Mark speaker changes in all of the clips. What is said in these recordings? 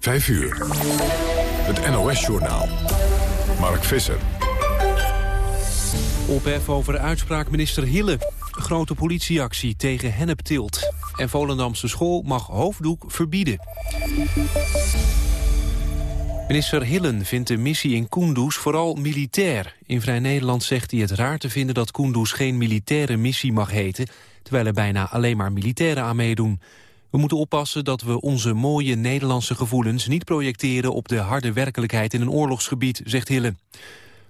Speaker 1: 5 uur. Het NOS-journaal. Mark Visser.
Speaker 2: Ophef over uitspraak minister Hille. Grote politieactie tegen henneptilt. En Volendamse school mag hoofddoek verbieden. Minister Hillen vindt de missie in Kunduz vooral militair. In Vrij Nederland zegt hij het raar te vinden dat Kunduz geen militaire missie mag heten... terwijl er bijna alleen maar militairen aan meedoen. We moeten oppassen dat we onze mooie Nederlandse gevoelens niet projecteren op de harde werkelijkheid in een oorlogsgebied, zegt Hille.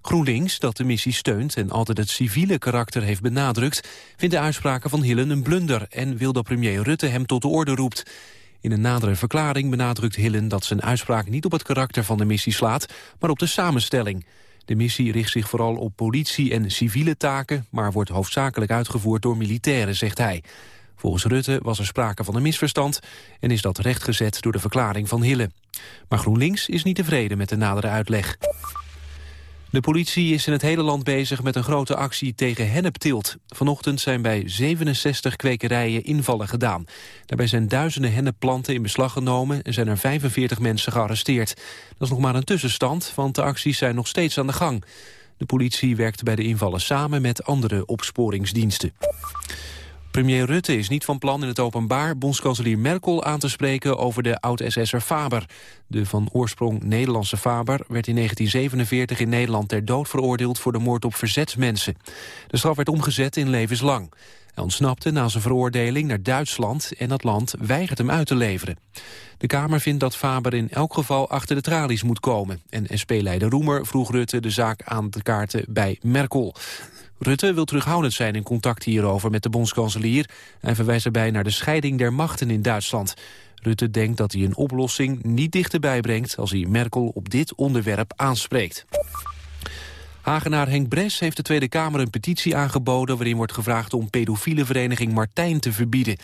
Speaker 2: GroenLinks, dat de missie steunt en altijd het civiele karakter heeft benadrukt, vindt de uitspraken van Hillen een blunder en wil dat premier Rutte hem tot de orde roept. In een nadere verklaring benadrukt Hillen dat zijn uitspraak niet op het karakter van de missie slaat, maar op de samenstelling. De missie richt zich vooral op politie en civiele taken, maar wordt hoofdzakelijk uitgevoerd door militairen, zegt hij. Volgens Rutte was er sprake van een misverstand en is dat rechtgezet door de verklaring van Hille. Maar GroenLinks is niet tevreden met de nadere uitleg. De politie is in het hele land bezig met een grote actie tegen hennepteelt. Vanochtend zijn bij 67 kwekerijen invallen gedaan. Daarbij zijn duizenden hennepplanten in beslag genomen... en zijn er 45 mensen gearresteerd. Dat is nog maar een tussenstand, want de acties zijn nog steeds aan de gang. De politie werkt bij de invallen samen met andere opsporingsdiensten. Premier Rutte is niet van plan in het openbaar bondskanselier Merkel aan te spreken over de oud-SS'er Faber. De van oorsprong Nederlandse Faber werd in 1947 in Nederland ter dood veroordeeld voor de moord op verzetsmensen. De straf werd omgezet in levenslang. Hij ontsnapte na zijn veroordeling naar Duitsland en dat land weigert hem uit te leveren. De Kamer vindt dat Faber in elk geval achter de tralies moet komen. En SP-leider Roemer vroeg Rutte de zaak aan te kaarten bij Merkel. Rutte wil terughoudend zijn in contact hierover met de bondskanselier. Hij verwijst daarbij naar de scheiding der machten in Duitsland. Rutte denkt dat hij een oplossing niet dichterbij brengt... als hij Merkel op dit onderwerp aanspreekt. Hagenaar Henk Bres heeft de Tweede Kamer een petitie aangeboden... waarin wordt gevraagd om pedofiele vereniging Martijn te verbieden.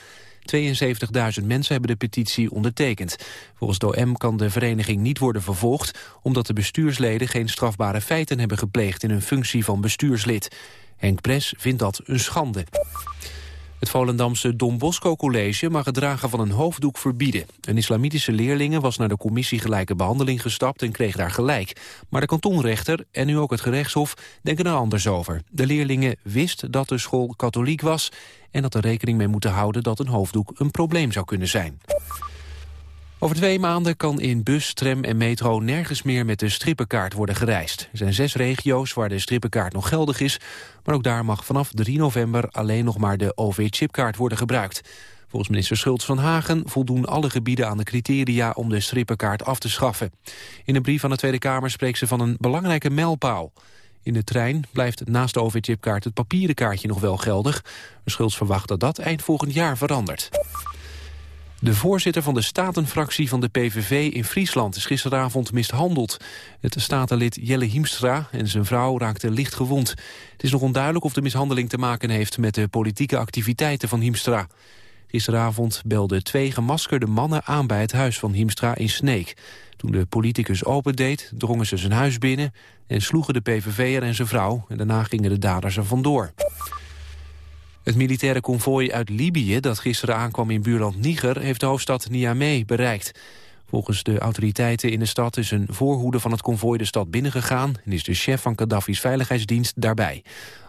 Speaker 2: 72.000 mensen hebben de petitie ondertekend. Volgens de OM kan de vereniging niet worden vervolgd... omdat de bestuursleden geen strafbare feiten hebben gepleegd... in hun functie van bestuurslid. Henk Pres vindt dat een schande. Het Volendamse Don Bosco College mag het dragen van een hoofddoek verbieden. Een islamitische leerlinge was naar de commissie gelijke behandeling gestapt en kreeg daar gelijk. Maar de kantonrechter en nu ook het gerechtshof denken er anders over. De leerlingen wist dat de school katholiek was en dat er rekening mee moeten houden dat een hoofddoek een probleem zou kunnen zijn. Over twee maanden kan in bus, tram en metro nergens meer met de strippenkaart worden gereisd. Er zijn zes regio's waar de strippenkaart nog geldig is, maar ook daar mag vanaf 3 november alleen nog maar de OV-chipkaart worden gebruikt. Volgens minister Schultz van Hagen voldoen alle gebieden aan de criteria om de strippenkaart af te schaffen. In een brief aan de Tweede Kamer spreekt ze van een belangrijke mijlpaal. In de trein blijft naast de OV-chipkaart het papieren kaartje nog wel geldig. Schultz verwacht dat dat eind volgend jaar verandert. De voorzitter van de statenfractie van de PVV in Friesland is gisteravond mishandeld. Het statenlid Jelle Hiemstra en zijn vrouw raakten licht gewond. Het is nog onduidelijk of de mishandeling te maken heeft met de politieke activiteiten van Hiemstra. Gisteravond belden twee gemaskerde mannen aan bij het huis van Hiemstra in Sneek. Toen de politicus opendeed, drongen ze zijn huis binnen... en sloegen de PVV'er en zijn vrouw. En daarna gingen de daders er vandoor. Het militaire konvooi uit Libië dat gisteren aankwam in buurland Niger... heeft de hoofdstad Niamey bereikt. Volgens de autoriteiten in de stad is een voorhoede van het konvooi de stad binnengegaan... en is de chef van Gaddafi's veiligheidsdienst daarbij.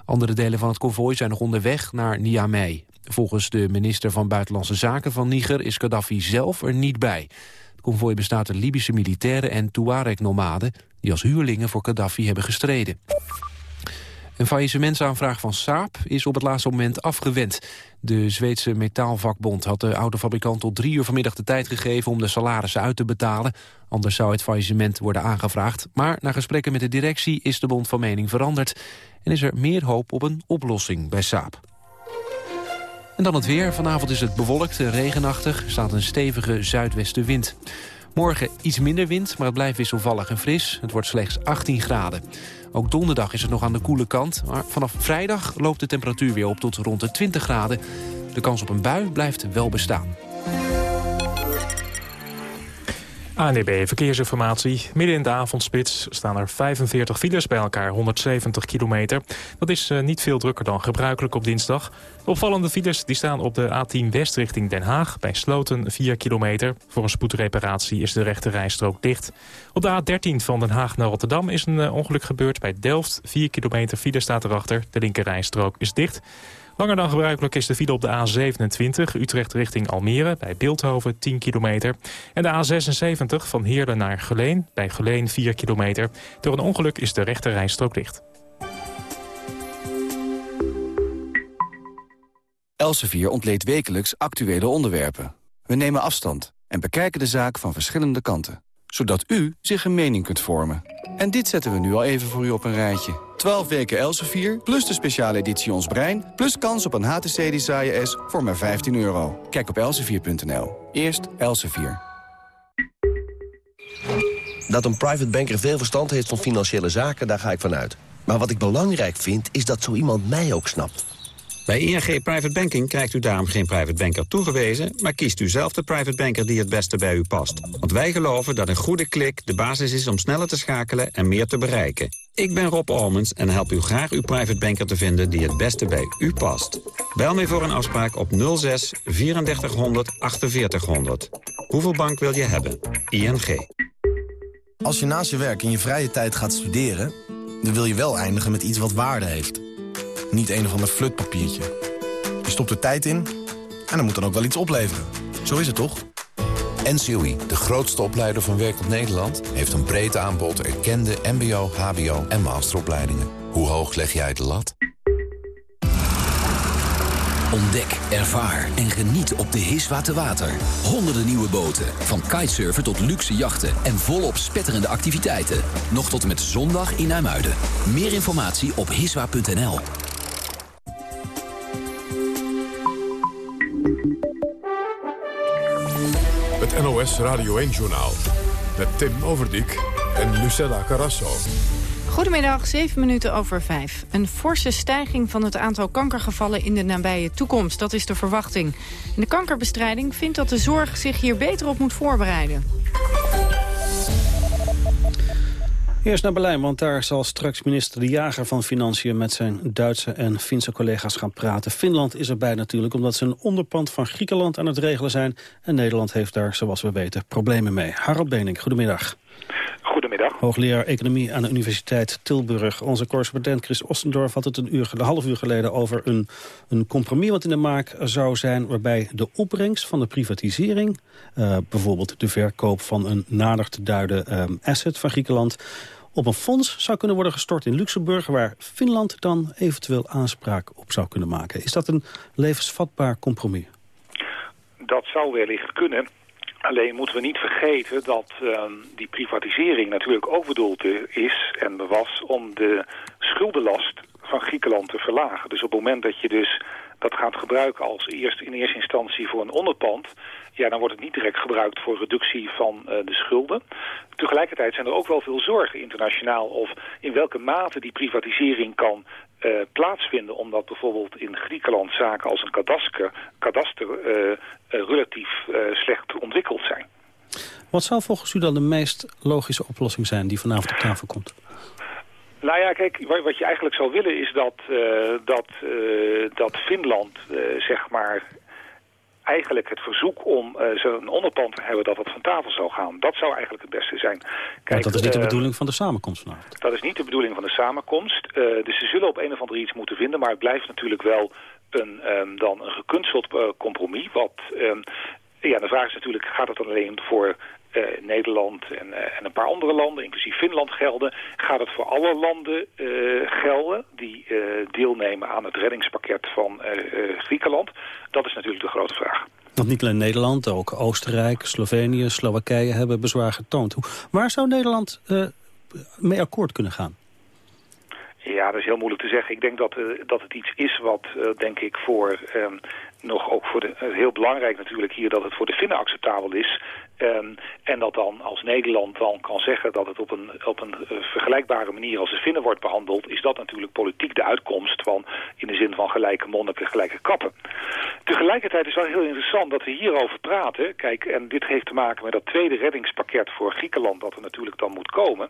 Speaker 2: Andere delen van het konvooi zijn nog onderweg naar Niamey. Volgens de minister van Buitenlandse Zaken van Niger is Gaddafi zelf er niet bij. Het konvooi bestaat uit Libische militairen en Tuareg-nomaden... die als huurlingen voor Gaddafi hebben gestreden. Een faillissementsaanvraag van Saab is op het laatste moment afgewend. De Zweedse metaalvakbond had de autofabrikant tot drie uur vanmiddag de tijd gegeven om de salarissen uit te betalen. Anders zou het faillissement worden aangevraagd. Maar na gesprekken met de directie is de bond van mening veranderd en is er meer hoop op een oplossing bij Saab. En dan het weer. Vanavond is het bewolkt en regenachtig. Er staat een stevige zuidwestenwind. Morgen iets minder wind, maar het blijft wisselvallig en fris. Het wordt slechts 18 graden. Ook donderdag is het nog aan de koele kant. Maar vanaf vrijdag loopt de temperatuur weer op tot rond de 20 graden. De kans op een bui blijft wel bestaan.
Speaker 3: ANDB Verkeersinformatie. Midden in de avondspits staan er 45 files bij elkaar, 170 kilometer. Dat is uh, niet veel drukker dan gebruikelijk op dinsdag. De opvallende files die staan op de A10 West richting Den Haag... bij Sloten 4 kilometer. Voor een spoedreparatie is de rechte rijstrook dicht. Op de A13 van Den Haag naar Rotterdam is een uh, ongeluk gebeurd bij Delft. 4 kilometer file staat erachter. De linker rijstrook is dicht. Langer dan gebruikelijk is de file op de A27 Utrecht richting Almere... bij Beeldhoven 10 kilometer. En de A76 van Heerlen naar Geleen bij Geleen 4 kilometer. Door een ongeluk is de rechte rijstrook dicht.
Speaker 4: Elsevier ontleedt wekelijks actuele onderwerpen. We nemen afstand en bekijken de zaak van verschillende kanten. Zodat u zich een mening kunt vormen. En dit zetten we nu al even voor u op een rijtje. 12 weken Elsevier, plus de speciale editie Ons Brein... plus kans op een HTC Desire S voor maar 15 euro. Kijk op elsevier.nl. Eerst Elsevier.
Speaker 5: Dat een private banker veel verstand heeft van financiële zaken, daar ga ik vanuit. Maar wat ik belangrijk vind, is dat zo iemand mij ook snapt.
Speaker 6: Bij ING Private Banking krijgt u daarom geen private banker toegewezen... maar kiest u zelf de private banker die het beste bij u past. Want wij geloven dat een goede klik de basis is om sneller te schakelen en meer te bereiken. Ik ben Rob Almens en help u graag uw private banker te vinden die het beste bij u past. Bel mij voor een afspraak op 06 3400 4800. Hoeveel bank wil je hebben? ING.
Speaker 7: Als je naast je werk in je vrije tijd gaat studeren... dan wil je wel eindigen met iets wat waarde heeft... Niet een of ander flutpapiertje. Je stopt er tijd in en dan moet dan ook wel iets opleveren. Zo is het toch?
Speaker 8: NCOI, de grootste opleider van werkend Nederland... heeft een breed aanbod erkende mbo, hbo en masteropleidingen. Hoe hoog leg jij de lat?
Speaker 9: Ontdek, ervaar en geniet op de Hiswa te water. Honderden nieuwe boten, van kitesurfen tot luxe jachten... en volop spetterende activiteiten. Nog tot en met zondag in IJmuiden. Meer informatie op hiswa.nl.
Speaker 1: NOS Radio 1-journaal. Met Tim Overdijk en Lucella Carasso.
Speaker 10: Goedemiddag, 7 minuten over 5. Een forse stijging van het aantal kankergevallen in de nabije toekomst. Dat is de verwachting. de kankerbestrijding vindt dat de zorg zich hier beter op moet voorbereiden.
Speaker 11: Eerst naar Berlijn, want daar zal straks minister De Jager van Financiën... met zijn Duitse en Finse collega's gaan praten. Finland is erbij natuurlijk, omdat ze een onderpand van Griekenland aan het regelen zijn. En Nederland heeft daar, zoals we weten, problemen mee. Harald Benink, goedemiddag.
Speaker 12: Goedemiddag.
Speaker 11: Hoogleraar Economie aan de Universiteit Tilburg. Onze correspondent Chris Ostendorf had het een, uur, een half uur geleden over een, een compromis wat in de maak zou zijn... waarbij de opbrengst van de privatisering, uh, bijvoorbeeld de verkoop van een nader te duiden um, asset van Griekenland op een fonds zou kunnen worden gestort in Luxemburg... waar Finland dan eventueel aanspraak op zou kunnen maken. Is dat een levensvatbaar compromis?
Speaker 12: Dat zou wellicht kunnen. Alleen moeten we niet vergeten dat uh, die privatisering natuurlijk ook bedoeld is en was om de schuldenlast van Griekenland te verlagen. Dus op het moment dat je dus dat gaat gebruiken als eerst in eerste instantie voor een onderpand ja, dan wordt het niet direct gebruikt voor reductie van uh, de schulden. Tegelijkertijd zijn er ook wel veel zorgen internationaal of in welke mate die privatisering kan uh, plaatsvinden. Omdat bijvoorbeeld in Griekenland zaken als een kadaster, kadaster uh, relatief slecht ontwikkeld zijn.
Speaker 11: Wat zou volgens u dan de meest logische oplossing zijn die vanavond op tafel komt?
Speaker 12: Nou ja, kijk, wat je eigenlijk zou willen is dat, uh, dat, uh, dat Finland, uh, zeg maar, eigenlijk het verzoek om zo'n onderpand te hebben dat dat van tafel zou gaan. Dat zou eigenlijk het beste zijn.
Speaker 11: Kijk, dat is niet de bedoeling van de samenkomst vanavond.
Speaker 12: Dat is niet de bedoeling van de samenkomst. dus ze zullen op een of andere iets moeten vinden, maar het blijft natuurlijk wel een, um, dan een gekunsteld compromis. Wat, um, ja, de vraag is natuurlijk, gaat het dan alleen voor Nederland en, uh, en, een paar andere landen, inclusief Finland, gelden. Gaat het voor alle landen uh, gelden die deelnemen aan het reddingspakket van Griekenland? Dat is natuurlijk de grote vraag.
Speaker 11: Want niet alleen Nederland, ook Oostenrijk, Slovenië, Slowakije hebben bezwaar getoond. Waar zou Nederland mee akkoord kunnen gaan?
Speaker 12: Ja, dat is heel moeilijk te zeggen. Ik denk dat, dat het iets is wat, denk ik, voor... Um, nog ook voor de, heel belangrijk natuurlijk hier dat het voor de Finnen acceptabel is. Ehm, en dat dan als Nederland dan kan zeggen dat het op een, op een uh, vergelijkbare manier als de Finnen wordt behandeld, is dat natuurlijk politiek de uitkomst van in de zin van gelijke monniken, gelijke kappen. Tegelijkertijd is wel heel interessant dat we hierover praten. Kijk, en dit heeft te maken met dat tweede reddingspakket voor Griekenland dat er natuurlijk dan moet komen.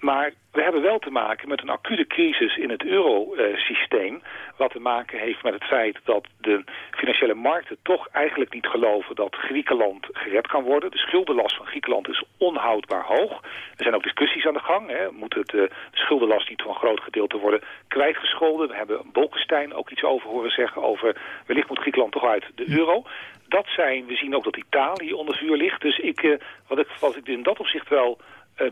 Speaker 12: Maar we hebben wel te maken met een acute crisis in het eurosysteem... wat te maken heeft met het feit dat de financiële markten toch eigenlijk niet geloven... dat Griekenland gered kan worden. De schuldenlast van Griekenland is onhoudbaar hoog. Er zijn ook discussies aan de gang. Hè. Moet het, uh, de schuldenlast niet een groot gedeelte worden kwijtgescholden? We hebben Bolkestein ook iets over horen zeggen over... wellicht moet Griekenland toch uit de euro dat zijn, we zien ook dat Italië onder vuur ligt. Dus ik, uh, wat, ik, wat ik in dat opzicht wel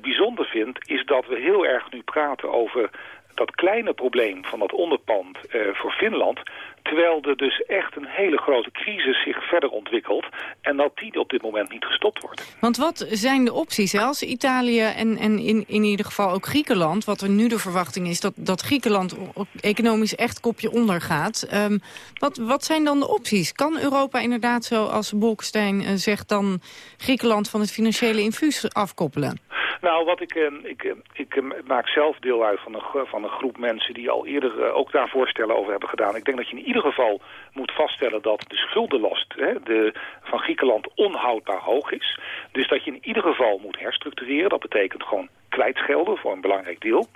Speaker 12: bijzonder vind... is dat we heel erg nu praten over dat kleine probleem van dat onderpand uh, voor Finland... terwijl er dus echt een hele grote crisis zich verder ontwikkelt... en dat die op dit moment niet gestopt wordt.
Speaker 10: Want wat zijn de opties als Italië en, en in, in ieder geval ook Griekenland... wat er nu de verwachting is dat, dat Griekenland economisch echt kopje onder gaat... Um, wat, wat zijn dan de opties? Kan Europa inderdaad, zoals Bolkestein uh, zegt... dan Griekenland van het financiële infuus afkoppelen?
Speaker 12: Nou, wat ik, ik, ik maak zelf deel uit van een, van een groep mensen die al eerder ook daar voorstellen over hebben gedaan. Ik denk dat je in ieder geval moet vaststellen dat de schuldenlast hè, de, van Griekenland onhoudbaar hoog is. Dus dat je in ieder geval moet herstructureren. Dat betekent gewoon kwijtschelden voor een belangrijk deel.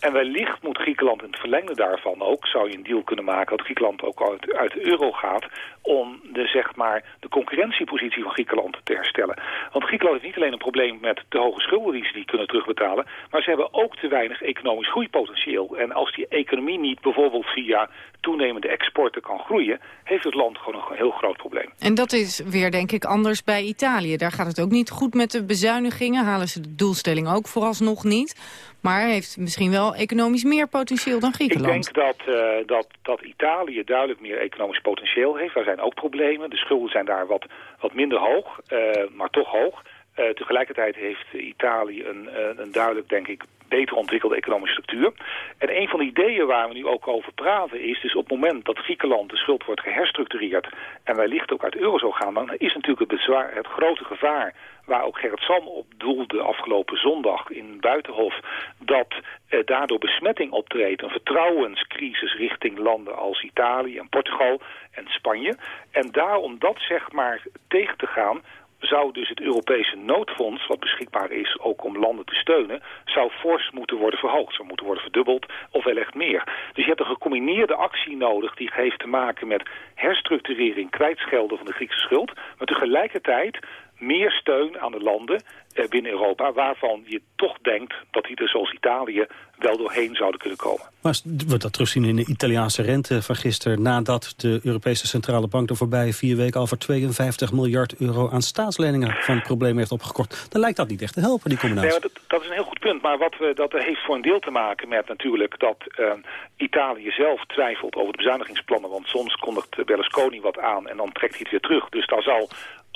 Speaker 12: En wellicht moet Griekenland in het verlengde daarvan ook, zou je een deal kunnen maken dat Griekenland ook uit, uit de euro gaat om de, zeg maar, de concurrentiepositie van Griekenland te herstellen. Want Griekenland heeft niet alleen een probleem met de hoge schulden die ze niet kunnen terugbetalen, maar ze hebben ook te weinig economisch groeipotentieel. En als die economie niet bijvoorbeeld via toenemende exporten kan groeien, heeft het land gewoon een heel groot probleem.
Speaker 10: En dat is weer denk ik anders bij Italië. Daar gaat het ook niet goed met de bezuinigingen, halen ze de doelstelling ook vooralsnog niet. Maar heeft misschien wel economisch meer potentieel dan Griekenland.
Speaker 12: Ik denk dat, uh, dat, dat Italië duidelijk meer economisch potentieel heeft. Daar zijn ook problemen. De schulden zijn daar wat, wat minder hoog, uh, maar toch hoog. Uh, tegelijkertijd heeft Italië een, een duidelijk, denk ik, beter ontwikkelde economische structuur. En een van de ideeën waar we nu ook over praten is... dus op het moment dat Griekenland de schuld wordt geherstructureerd... en wellicht ook uit euro zou gaan... dan is natuurlijk het, bezwaar, het grote gevaar waar ook Gerrit Sam op doelde afgelopen zondag in Buitenhof... dat eh, daardoor besmetting optreedt, een vertrouwenscrisis richting landen als Italië en Portugal en Spanje. En daarom dat zeg maar tegen te gaan zou dus het Europese noodfonds, wat beschikbaar is ook om landen te steunen, zou fors moeten worden verhoogd, zou moeten worden verdubbeld of wel echt meer. Dus je hebt een gecombineerde actie nodig die heeft te maken met herstructurering, kwijtschelden van de Griekse schuld, maar tegelijkertijd meer steun aan de landen eh, binnen Europa... waarvan je toch denkt dat die er zoals Italië wel doorheen zouden kunnen komen.
Speaker 11: Maar we dat terugzien in de Italiaanse rente van gisteren... nadat de Europese Centrale Bank de voorbije vier weken... al voor 52 miljard euro aan staatsleningen van het probleem heeft opgekort... dan lijkt dat niet echt te helpen, die combinatie.
Speaker 12: Nee, dat, dat, is een heel goed punt. Maar wat we, dat heeft voor een deel te maken met natuurlijk... dat uh, Italië zelf twijfelt over de bezuinigingsplannen... want soms kondigt Berlusconi wat aan en dan trekt hij het weer terug. Dus daar zal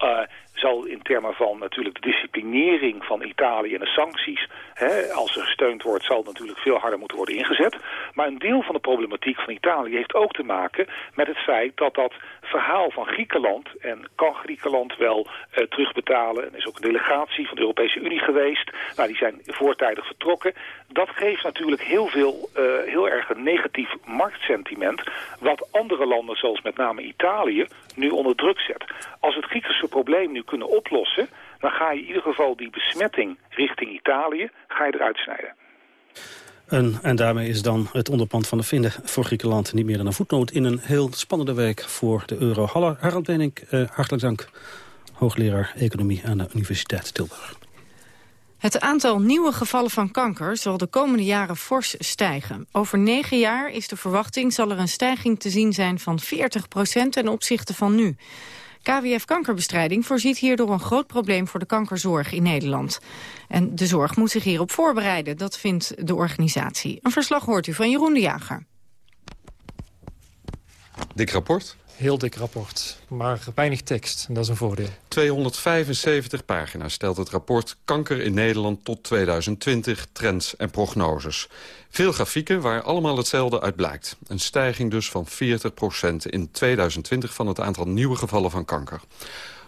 Speaker 12: uh, zal in termen van natuurlijk de disciplinering van Italië en de sancties, hè, als er gesteund wordt, zal natuurlijk veel harder moeten worden ingezet. Maar een deel van de problematiek van Italië heeft ook te maken met het feit dat dat verhaal van Griekenland, en kan Griekenland wel uh, terugbetalen, en er is ook een delegatie van de Europese Unie geweest, nou, die zijn voortijdig vertrokken, dat geeft natuurlijk heel veel, uh, heel erg een negatief marktsentiment, wat andere landen, zoals met name Italië, nu onder druk zet. Als het Griekse probleem nu kunnen oplossen... dan ga je in ieder geval die besmetting richting Italië ga je eruit snijden.
Speaker 11: En, en daarmee is dan het onderpand van de vinden voor Griekenland niet meer dan een voetnoot... in een heel spannende week voor de euro. Hallo, Harald Wenink, uh, hartelijk dank. Hoogleraar Economie aan de Universiteit Tilburg.
Speaker 10: Het aantal nieuwe gevallen van kanker zal de komende jaren fors stijgen. Over negen jaar is de verwachting zal er een stijging te zien zijn van 40% ten opzichte van nu. KWF Kankerbestrijding voorziet hierdoor een groot probleem voor de kankerzorg in Nederland. En de zorg moet zich hierop voorbereiden, dat vindt de organisatie. Een verslag hoort u van Jeroen de Jager.
Speaker 13: Dik rapport?
Speaker 14: Heel dik rapport, maar weinig tekst. En dat is een voordeel.
Speaker 13: 275 pagina's stelt het rapport Kanker in Nederland tot 2020, trends en prognoses. Veel grafieken waar allemaal hetzelfde uit blijkt. Een stijging dus van 40% in 2020 van het aantal nieuwe gevallen van kanker.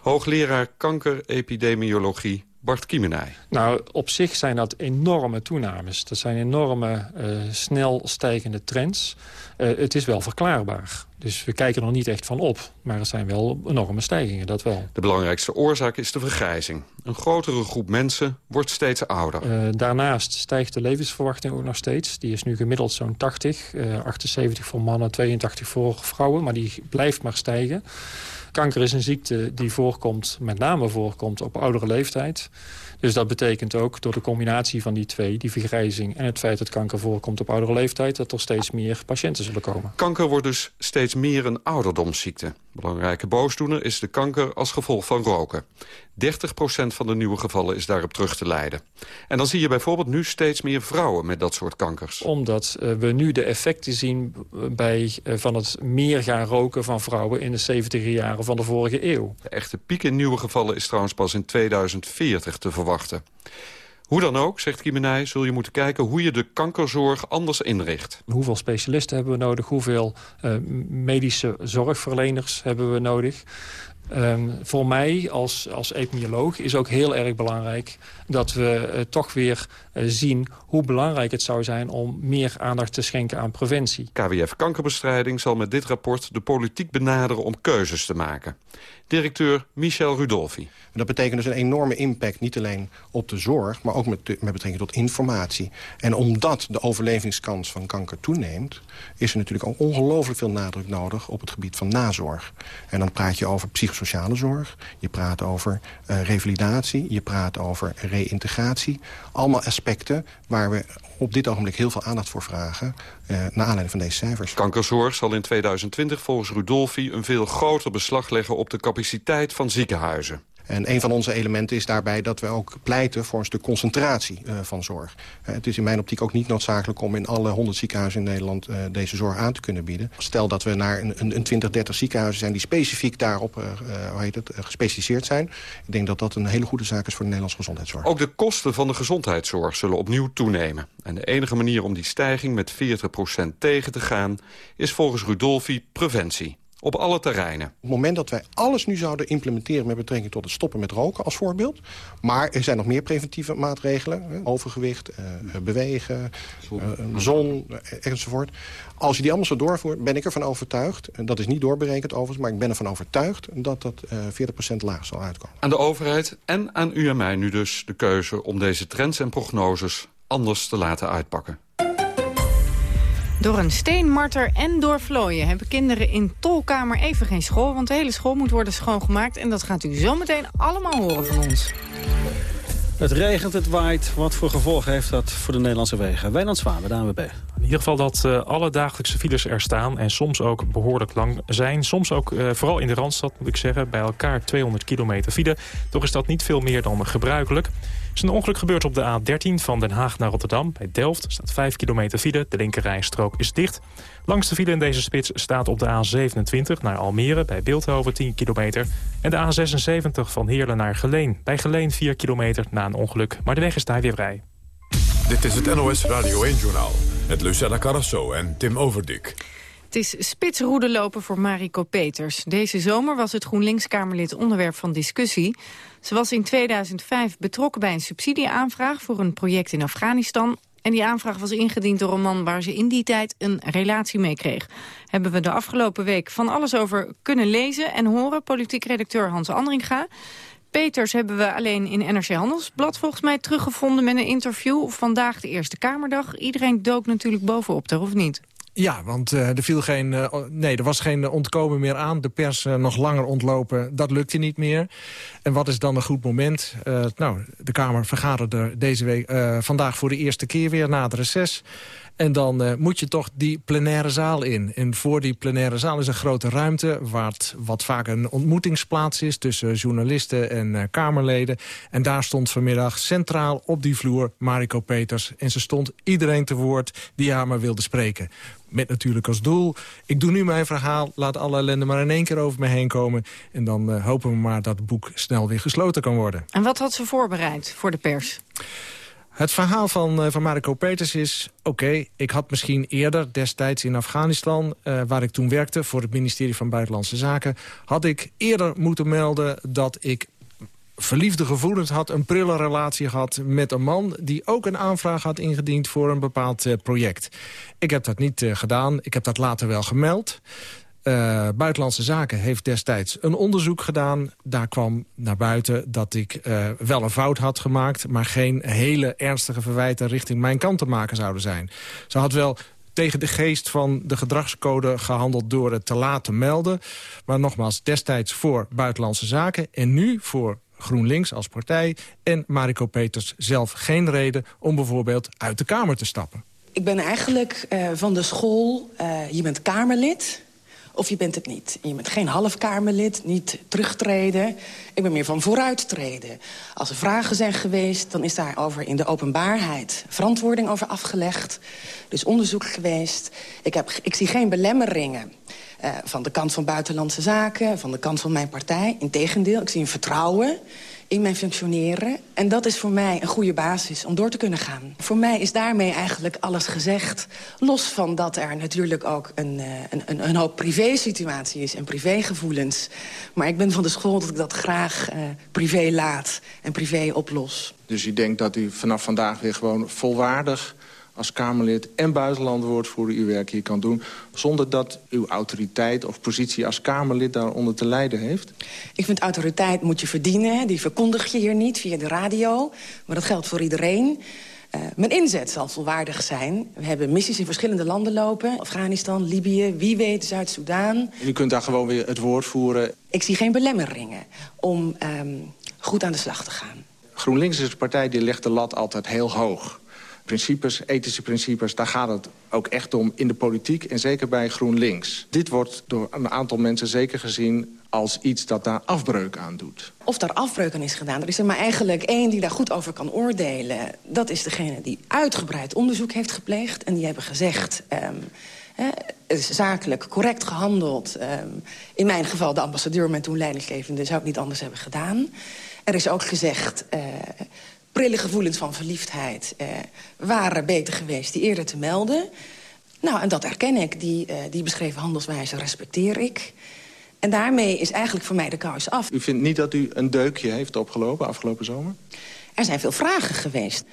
Speaker 15: Hoogleraar kankerepidemiologie Bart Kiemenij.
Speaker 14: Nou, op zich zijn dat enorme toenames. Dat zijn enorme, uh, snel stijgende trends. Uh, het is wel verklaarbaar. Dus we kijken er niet echt van op. Maar het zijn wel enorme stijgingen, dat wel.
Speaker 15: De belangrijkste oorzaak is de vergrijzing. Een grotere groep mensen wordt steeds ouder.
Speaker 14: Uh, daarnaast stijgt de levensverwachting ook nog steeds. Die is nu gemiddeld zo'n 80. 78 voor mannen, 82 voor vrouwen. Maar die blijft maar stijgen. Kanker is een ziekte die voorkomt, met name voorkomt op oudere leeftijd. Dus dat betekent ook door de combinatie van die twee, die vergrijzing... en het feit dat kanker voorkomt op oudere leeftijd... dat er steeds meer patiënten zullen komen.
Speaker 15: Kanker wordt dus steeds meer een ouderdomsziekte. Belangrijke boosdoener is de kanker als gevolg van roken. 30% van de nieuwe gevallen is daarop terug te leiden. En dan zie je bijvoorbeeld nu steeds meer vrouwen met dat soort kankers.
Speaker 14: Omdat uh, we nu de effecten zien bij, uh, van het meer gaan roken van vrouwen... in de 70 jaren van de vorige eeuw.
Speaker 15: De echte piek in nieuwe gevallen is trouwens pas in 2040 te verwachten. Hoe dan ook, zegt Kiemenij, zul je moeten kijken hoe je de kankerzorg anders inricht.
Speaker 14: Hoeveel specialisten hebben we nodig? Hoeveel uh, medische zorgverleners hebben we nodig? Um, voor mij als, als epidemioloog is ook heel erg belangrijk... dat we uh, toch weer uh, zien hoe belangrijk het zou zijn... om meer aandacht te schenken aan preventie.
Speaker 15: KWF Kankerbestrijding zal met dit rapport de politiek benaderen om keuzes te maken directeur Michel Rudolfi.
Speaker 16: Dat betekent dus een enorme impact, niet alleen op de zorg... maar ook met, betrekking tot informatie. En omdat de overlevingskans van kanker toeneemt... is er natuurlijk ook ongelooflijk veel nadruk nodig op het gebied van nazorg. En dan praat je over psychosociale zorg, je praat over uh, revalidatie... je praat over reïntegratie. Allemaal aspecten waar we op dit ogenblik heel veel aandacht voor vragen... Uh, naar aanleiding van deze cijfers.
Speaker 15: Kankerzorg zal in 2020 volgens Rudolfi een veel groter beslag leggen op de capaciteit van ziekenhuizen.
Speaker 16: En een van onze elementen is daarbij dat we ook pleiten voor een stuk concentratie uh, van zorg. Uh, het is in mijn optiek ook niet noodzakelijk om in alle 100 ziekenhuizen in Nederland uh, deze zorg aan te kunnen bieden. Stel dat we naar een, een, een 20, 30 ziekenhuizen zijn die specifiek daarop hoe heet het, gespecialiseerd zijn. Ik denk dat dat een hele goede zaak is voor de Nederlandse gezondheidszorg.
Speaker 15: Ook de kosten van de gezondheidszorg zullen opnieuw toenemen. En de enige manier om die stijging met 40% tegen te gaan is volgens Rudolfi preventie. Op alle terreinen. Op
Speaker 16: het moment dat wij alles nu zouden implementeren... met betrekking tot het stoppen met roken als voorbeeld... maar er zijn nog meer preventieve maatregelen. Overgewicht, uh, bewegen, uh, zon, uh, enzovoort. Als je die allemaal zo doorvoert, ben ik ervan overtuigd... en dat is niet doorberekend overigens... maar ik ben ervan overtuigd dat dat 40% laag zal uitkomen.
Speaker 15: Aan de overheid en aan u en mij nu dus de keuze... om deze trends en prognoses anders te laten uitpakken.
Speaker 10: Door een steenmarter en door vlooien hebben kinderen in Tolkamer even geen school... want de hele school moet worden schoongemaakt. En dat gaat u zometeen allemaal horen van ons.
Speaker 11: Het regent, het waait. Wat voor gevolgen heeft dat voor de Nederlandse wegen? Wijnand Zwaan, de ANWB.
Speaker 3: In ieder geval dat uh, alle dagelijkse files er staan... en soms ook behoorlijk lang zijn. Soms ook, uh, vooral in de Randstad moet ik zeggen... bij elkaar 200 kilometer file. Toch is dat niet veel meer dan gebruikelijk is een ongeluk gebeurd op de A13 van Den Haag naar Rotterdam. Bij Delft staat 5 kilometer file. De linkerrijstrook is dicht. Langste file in deze spits staat op de A27 naar Almere bij Beeldhoven 10 kilometer. En de A76 van Heerlen naar Geleen. Bij Geleen 4 kilometer na een ongeluk. Maar de weg is daar weer vrij.
Speaker 1: Dit is het NOS Radio 1-journaal. Met Lucella Carrasso en Tim Overdik.
Speaker 10: Het is spitsroede lopen voor Mariko Peters. Deze zomer was het GroenLinks-Kamerlid onderwerp van discussie. Ze was in 2005 betrokken bij een subsidieaanvraag voor een project in Afghanistan. En die aanvraag was ingediend door een man waar ze in die tijd een relatie mee kreeg. Hebben we de afgelopen week van alles over kunnen lezen en horen. Politiek redacteur Hans Andringa. Peters hebben we alleen in NRC Handelsblad volgens mij teruggevonden met een interview. Vandaag de Eerste Kamerdag. Iedereen dook natuurlijk bovenop daar, of niet?
Speaker 17: Ja, want uh, er viel geen, uh, nee, er was geen ontkomen meer aan. De pers nog langer ontlopen, dat lukte niet meer. En wat is dan een goed moment? nou, de Kamer vergaderde deze week, vandaag voor de eerste keer weer na het reces. En dan moet je toch die plenaire zaal in. En voor die plenaire zaal is een grote ruimte... Wat, wat vaak een ontmoetingsplaats is tussen journalisten en Kamerleden. En daar stond vanmiddag centraal op die vloer Mariko Peters. En ze stond iedereen te woord die haar maar wilde spreken. Met natuurlijk als doel, ik doe nu mijn verhaal... laat alle ellende maar in één keer over me heen komen. En dan uh, hopen we maar dat het boek snel weer gesloten kan worden.
Speaker 10: En wat had ze voorbereid voor de pers?
Speaker 17: Het verhaal van, uh, van Mariko Peters is... oké, ik had misschien eerder destijds in Afghanistan... Uh, waar ik toen werkte voor het ministerie van Buitenlandse Zaken... had ik eerder moeten melden dat ik verliefde gevoelens had... een prille relatie gehad met een man... die ook een aanvraag had ingediend voor een bepaald uh, project. Ik heb dat niet gedaan. Ik heb dat later wel gemeld. Uh, Buitenlandse Zaken heeft destijds een onderzoek gedaan. Daar kwam naar buiten dat ik wel een fout had gemaakt... maar geen hele ernstige verwijten richting mijn kant te maken zouden zijn. Ze had wel tegen de geest van de gedragscode gehandeld door het te laten melden. Maar nogmaals, destijds voor Buitenlandse Zaken en nu voor GroenLinks als partij... en Mariko Peters zelf geen reden om bijvoorbeeld uit de Kamer te stappen.
Speaker 18: Ik ben eigenlijk uh, van de school, je bent Kamerlid of je bent het niet. je bent geen halfkamerlid, niet terugtreden. Ik ben meer van vooruittreden. Als er vragen zijn geweest, dan is daarover in de openbaarheid verantwoording over afgelegd. Dus onderzoek geweest. Ik, heb, ik zie geen belemmeringen. Uh, van de kant van buitenlandse zaken, van de kant van mijn partij. Integendeel, ik zie een vertrouwen in mijn functioneren. En dat is voor mij een goede basis om door te kunnen gaan. Voor mij is daarmee eigenlijk alles gezegd. Los van dat er natuurlijk ook een, een, een, een hoop privé-situatie is en privégevoelens. Maar ik ben van de school dat ik dat graag uh, privé laat en privé oplos.
Speaker 16: Dus u denkt dat u vanaf vandaag weer gewoon volwaardig als Kamerlid en buitenlandwoordvoerder uw werk hier kan doen... zonder dat uw autoriteit of positie als Kamerlid daaronder te lijden heeft?
Speaker 18: Ik vind autoriteit moet je verdienen. Die verkondig je hier niet via de radio. Maar dat geldt voor iedereen. Uh, mijn inzet zal volwaardig zijn. We hebben missies in verschillende landen lopen. Afghanistan, Libië, wie weet, Zuid-Soedan.
Speaker 16: U kunt daar gewoon weer het woord voeren.
Speaker 18: Ik zie geen belemmeringen om um, goed aan de slag te gaan.
Speaker 16: GroenLinks is een partij die legt de lat altijd heel hoog principes, ethische principes, daar gaat het ook echt om in de politiek en zeker bij GroenLinks. Dit wordt door een aantal mensen zeker gezien als iets dat daar afbreuk aan doet.
Speaker 18: Of daar afbreuk aan is gedaan, er is er maar eigenlijk één die daar goed over kan oordelen. Dat is degene die uitgebreid onderzoek heeft gepleegd en die hebben gezegd... Um, het is zakelijk correct gehandeld. Um, in mijn geval de ambassadeur, mijn toen leidinggevende, zou ik niet anders hebben gedaan. Er is ook gezegd, uh, prille gevoelens van verliefdheid eh, waren beter geweest die eerder te melden. Nou, en dat erken ik. Die, uh, die beschreven handelswijze respecteer ik. En daarmee is eigenlijk voor mij de kous af.
Speaker 16: U vindt niet dat u een deukje heeft opgelopen afgelopen zomer?
Speaker 18: Er zijn veel vragen geweest.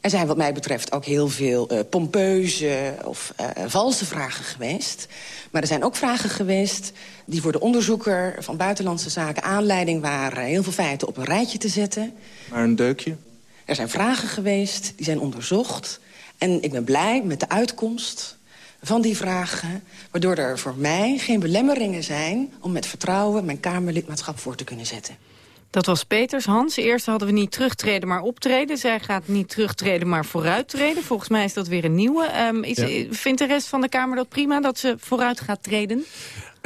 Speaker 18: Er zijn wat mij betreft ook heel veel uh, pompeuze of uh, valse vragen geweest. Maar er zijn ook vragen geweest die voor de onderzoeker van buitenlandse zaken aanleiding waren... heel veel feiten op een rijtje te zetten.
Speaker 16: Maar een deukje?
Speaker 18: Er zijn vragen geweest, die zijn onderzocht. En ik ben blij met de uitkomst van die vragen... waardoor er voor mij geen belemmeringen zijn... om met vertrouwen mijn Kamerlidmaatschap voor te kunnen zetten.
Speaker 10: Dat was Peters. Hans, eerst hadden we niet terugtreden, maar optreden. Zij gaat niet terugtreden, maar vooruittreden. Volgens mij is dat weer een nieuwe. Um, is, Vindt de rest van de Kamer dat prima, dat ze vooruit gaat treden?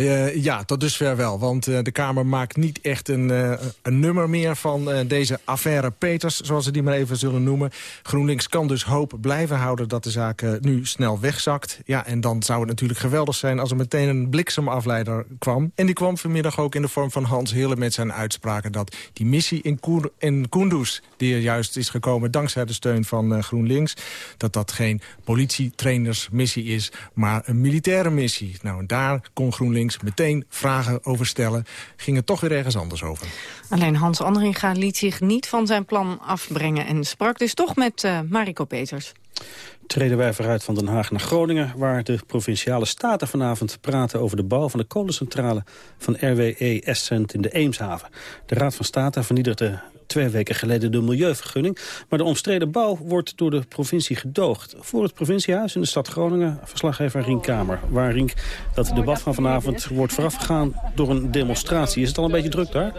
Speaker 17: Uh, ja, tot dusver wel. Want uh, de Kamer maakt niet echt een, uh, een nummer meer van deze affaire Peters, zoals ze die maar even zullen noemen. GroenLinks kan dus hoop blijven houden dat de zaak nu snel wegzakt. Ja, en dan zou het natuurlijk geweldig zijn als er meteen een bliksemafleider kwam. En die kwam vanmiddag ook in de vorm van Hans Hille met zijn uitspraken dat die missie in, Koer in die er juist is gekomen dankzij de steun van GroenLinks, dat dat geen politietrainersmissie is, maar een militaire missie. Nou, daar kon GroenLinks meteen vragen over stellen... ging het toch weer ergens anders over.
Speaker 10: Alleen Hans Andringa liet zich niet van zijn plan afbrengen... en sprak dus toch met uh, Mariko Peters
Speaker 11: treden wij vooruit van Den Haag naar Groningen... waar de Provinciale Staten vanavond praten over de bouw van de kolencentrale... van RWE Essent in de Eemshaven. De Raad van State vernietigde twee weken geleden de milieuvergunning. Maar de omstreden bouw wordt door de provincie gedoogd. Voor het provinciehuis in de stad Groningen, verslaggever Rink Kamer. Waar Rink, dat debat van vanavond wordt voorafgegaan door een demonstratie. Is het al een beetje druk daar?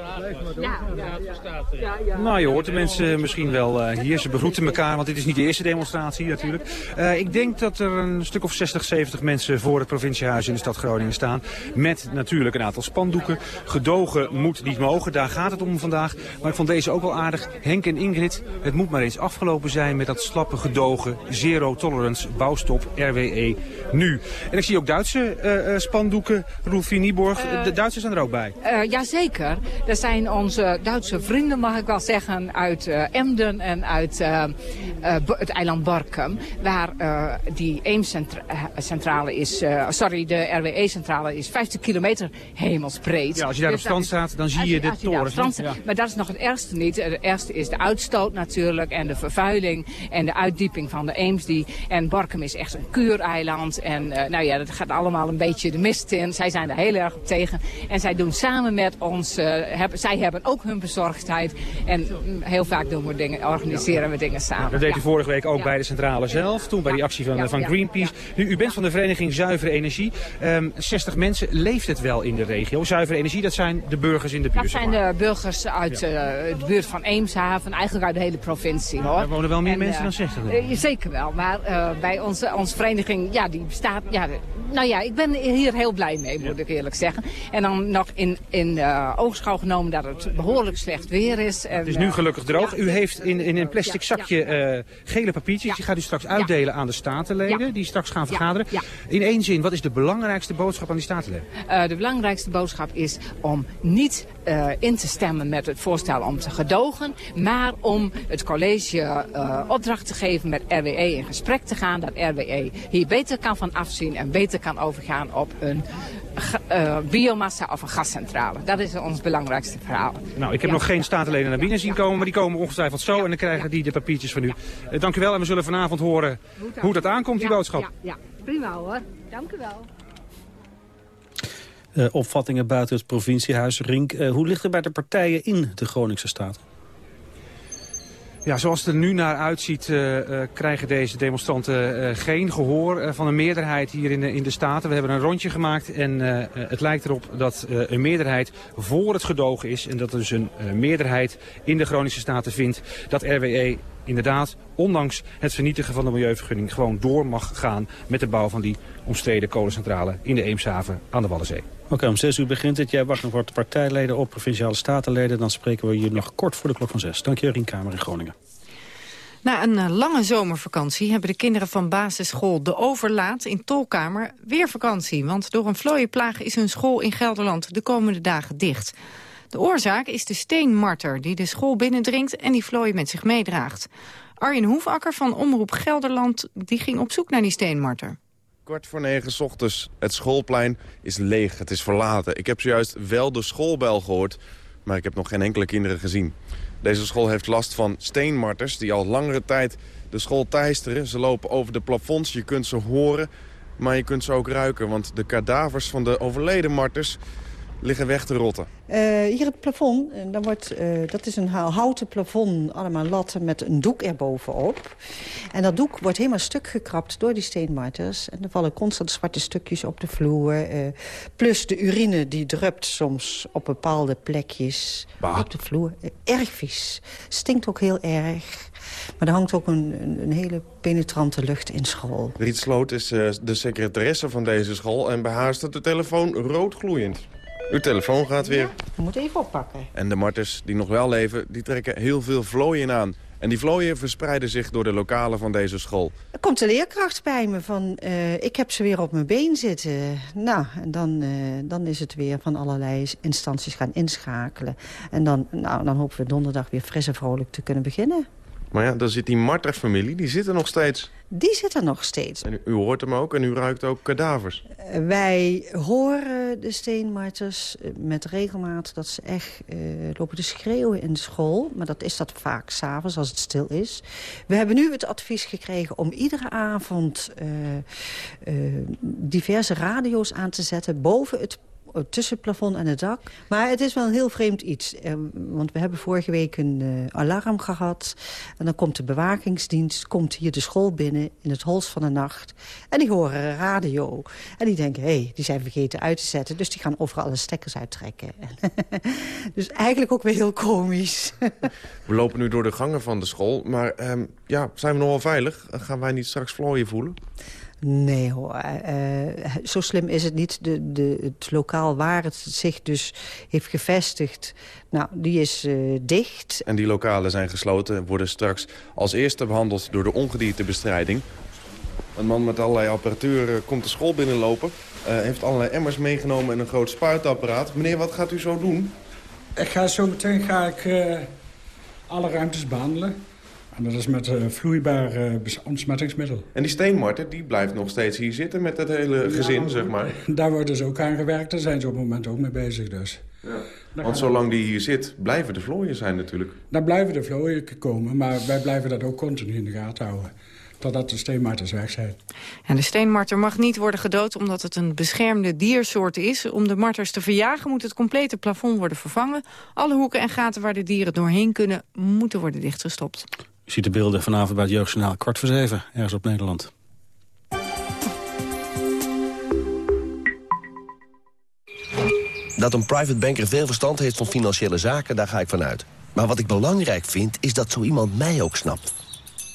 Speaker 19: Nou, je hoort de mensen misschien wel uh, hier. Ze begroeten elkaar, want dit is niet de eerste demonstratie natuurlijk. Uh, ik denk dat er een stuk of 60, 70 mensen voor het provinciehuis in de stad Groningen staan. Met natuurlijk een aantal spandoeken. Gedogen moet niet mogen, daar gaat het om vandaag. Maar ik vond deze ook wel aardig. Henk en Ingrid, het moet maar eens afgelopen zijn met dat slappe gedogen. Zero tolerance, bouwstop, RWE, nu. En ik zie ook Duitse uh, spandoeken. Roelfie Nieborg, de Duitsers zijn er ook bij.
Speaker 20: Uh, jazeker. Er zijn onze Duitse vrienden, mag ik wel zeggen, uit Emden en uit het eiland Borkum. Waar die Eemscentrale is, sorry, de RWE-centrale is 50 kilometer hemelsbreed.
Speaker 19: Ja, als je daar dus op strand staat, dan zie je de torens.
Speaker 20: Ja. Maar dat is nog het ergste niet. Het ergste is de uitstoot natuurlijk en de vervuiling en de uitdieping van de Eems. Die, en Borkum is echt een kuureiland. En uh, nou ja, dat gaat allemaal een beetje de mist in. Zij zijn er heel erg op tegen. En zij doen samen met ons, uh, hebben, zij hebben ook hun bezorgdheid. En mm, heel vaak doen we dingen, organiseren we dingen samen.
Speaker 19: Dat deed u vorige week ook bij de centrale zelf, toen bij die actie van, van Greenpeace. Nu, u bent van de vereniging Zuivere Energie. Um, ehm, 60 mensen, leeft het wel in de regio? Zuivere Energie, dat zijn de burgers in de buurt?
Speaker 20: Dat zijn de burgers uit uh, de buurt van Eemshaven, eigenlijk uit de hele provincie. Hoor.
Speaker 19: Er wonen wel meer mensen dan 60?
Speaker 20: zeker wel, maar bij onze, onze vereniging, ja, die bestaat... Ja, nou ja, ik ben hier heel blij mee, moet ik eerlijk zeggen. En dan nog in, in uh, oogschouw genomen dat het behoorlijk slecht weer is. En,
Speaker 19: het is nu gelukkig droog. u heeft in, in een plastic zakje uh, gele papiertjes. Die gaat u straks uitdelen aan de statenleden, die straks gaan vergaderen. In één zin, wat is de belangrijkste boodschap aan die statenleden?
Speaker 20: Uh, de belangrijkste boodschap is om niet in te stemmen met het voorstel om te gedogen, maar om het college opdracht te geven met RWE in gesprek te gaan, dat RWE hier beter kan van afzien en beter kan overgaan op een uh, biomassa of een gascentrale. Dat is ons belangrijkste verhaal.
Speaker 19: Nou, ik heb nog geen statenleden naar binnen zien komen, maar die komen ongetwijfeld zo en dan krijgen die de papiertjes van u. Uh, dank u wel en we zullen vanavond horen hoe dat aankomt, die boodschap.
Speaker 20: Ja, ja, prima hoor. Dank u wel.
Speaker 11: Uh, opvattingen buiten het provinciehuis Rink. hoe ligt het bij de partijen in de Groningse Staten?
Speaker 19: Ja, zoals het er nu naar uitziet uh, krijgen deze demonstranten geen gehoor van een meerderheid hier in de, in de Staten. We hebben een rondje gemaakt en het lijkt erop dat een meerderheid voor het gedogen is. En dat dus een meerderheid in de Groningse Staten vindt dat RWE inderdaad, ondanks het vernietigen van de milieuvergunning, gewoon door mag gaan met de bouw van die omstreden kolencentrale in de Eemshaven aan de Waddenzee.
Speaker 11: Oké, om zes uur begint het. Jij wacht nog wat partijleden op, provinciale statenleden. Dan spreken we hier nog kort voor de klok van zes. Dank je, Rienkamer in Groningen.
Speaker 10: Na een eh, lange zomervakantie hebben de kinderen van basisschool De Overlaat in Tolkamer weer vakantie. Want door een vlooienplaag is hun school in Gelderland de komende dagen dicht. De oorzaak is de steenmarter die de school binnendringt en die vlooien met zich meedraagt. Arjen Hoefakker van Omroep Gelderland die ging op zoek naar die steenmarter.
Speaker 21: Kwart voor negen ochtends. Het schoolplein is leeg. Het is verlaten. Ik heb zojuist wel de schoolbel gehoord, maar ik heb nog geen enkele kinderen gezien. Deze school heeft last van steenmarters die al langere tijd de school teisteren. Ze lopen over de plafonds, je kunt ze horen, maar je kunt ze ook ruiken. Want de kadavers van de overleden marters liggen weg te rotten.
Speaker 22: Uh, hier het plafond, eh, dan wordt, uh, dat is een houten plafond, allemaal latten met een doek erbovenop. En dat doek wordt helemaal stuk gekrapt door die steenmarters. En er vallen constant zwarte stukjes op de vloer. Uh, plus de urine die drupt soms op bepaalde plekjes bah. op de vloer. erg vies. Stinkt ook heel erg. Maar er hangt ook een, een, een hele penetrante lucht in school.
Speaker 21: Riet Sloot is de secretaresse van deze school... en bij haar staat de telefoon roodgloeiend. Uw telefoon gaat weer. Ja,
Speaker 22: je moet even oppakken.
Speaker 21: En de marters die nog wel leven, die trekken heel veel vlooien aan. En die vlooien verspreiden zich door de lokalen van deze school.
Speaker 22: Er komt de leerkracht bij me van, uh, ik heb ze weer op mijn been zitten. Nou, en dan, uh, dan is het weer van allerlei instanties gaan inschakelen. En dan, nou, dan hopen we donderdag weer fris en vrolijk te kunnen beginnen.
Speaker 21: Maar ja, dan zit die Marter-familie, die zit er nog steeds.
Speaker 22: Die zit er nog steeds.
Speaker 21: En u, u, hoort hem ook en u ruikt ook kadavers.
Speaker 22: Uh, wij horen de steenmarters uh, met regelmaat dat ze echt uh, lopen te schreeuwen in de school. Maar dat is dat vaak s'avonds als het stil is. We hebben nu het advies gekregen om iedere avond diverse radio's aan te zetten boven het tussen het plafond en het dak. Maar het is wel een heel vreemd iets. Eh, want we hebben vorige week een uh, alarm gehad. En dan komt de bewakingsdienst, komt hier de school binnen... in het hols van de nacht. En die horen radio. En die denken, hé, hey, die zijn vergeten uit te zetten. Dus die gaan overal alle stekkers uittrekken. dus eigenlijk ook weer heel komisch.
Speaker 21: we lopen nu door de gangen van de school. Maar um, ja, zijn we nog wel veilig? Gaan wij niet straks vlooien voelen?
Speaker 22: Nee hoor, uh, zo slim is het niet. De, de, het lokaal waar het zich dus heeft gevestigd, nou, die is uh, dicht.
Speaker 21: En die lokalen zijn gesloten en worden straks als eerste behandeld door de ongediertebestrijding. Een man met allerlei apparatuur uh, komt de school binnenlopen. heeft allerlei emmers meegenomen en een groot spuitapparaat. Meneer, wat gaat u zo doen?
Speaker 23: Ik ga zo meteen ga ik, alle ruimtes behandelen. En dat is met uh, vloeibaar uh, ontsmettingsmiddel.
Speaker 21: En die steenmarter die blijft nog steeds hier zitten met het hele gezin, zeg maar?
Speaker 23: Daar wordt dus ook aan gewerkt. Daar zijn ze op het moment ook mee bezig dus.
Speaker 21: Ja. Want zolang die hier zit, blijven de vlooien zijn natuurlijk.
Speaker 23: Dan blijven de vlooien komen, maar wij blijven dat ook continu in de gaten houden totdat de steenmarters weg zijn.
Speaker 10: En de steenmarter mag niet worden gedood omdat het een beschermde diersoort is. Om de marters te verjagen moet het complete plafond worden vervangen. Alle hoeken en gaten waar de dieren doorheen kunnen, moeten worden dichtgestopt.
Speaker 11: U ziet de beelden vanavond bij het Jeugdjournaal kwart voor zeven, ergens op Nederland.
Speaker 5: Dat een private banker veel verstand heeft van financiële zaken, daar ga ik vanuit. Maar wat ik belangrijk vind, is dat zo iemand mij ook snapt.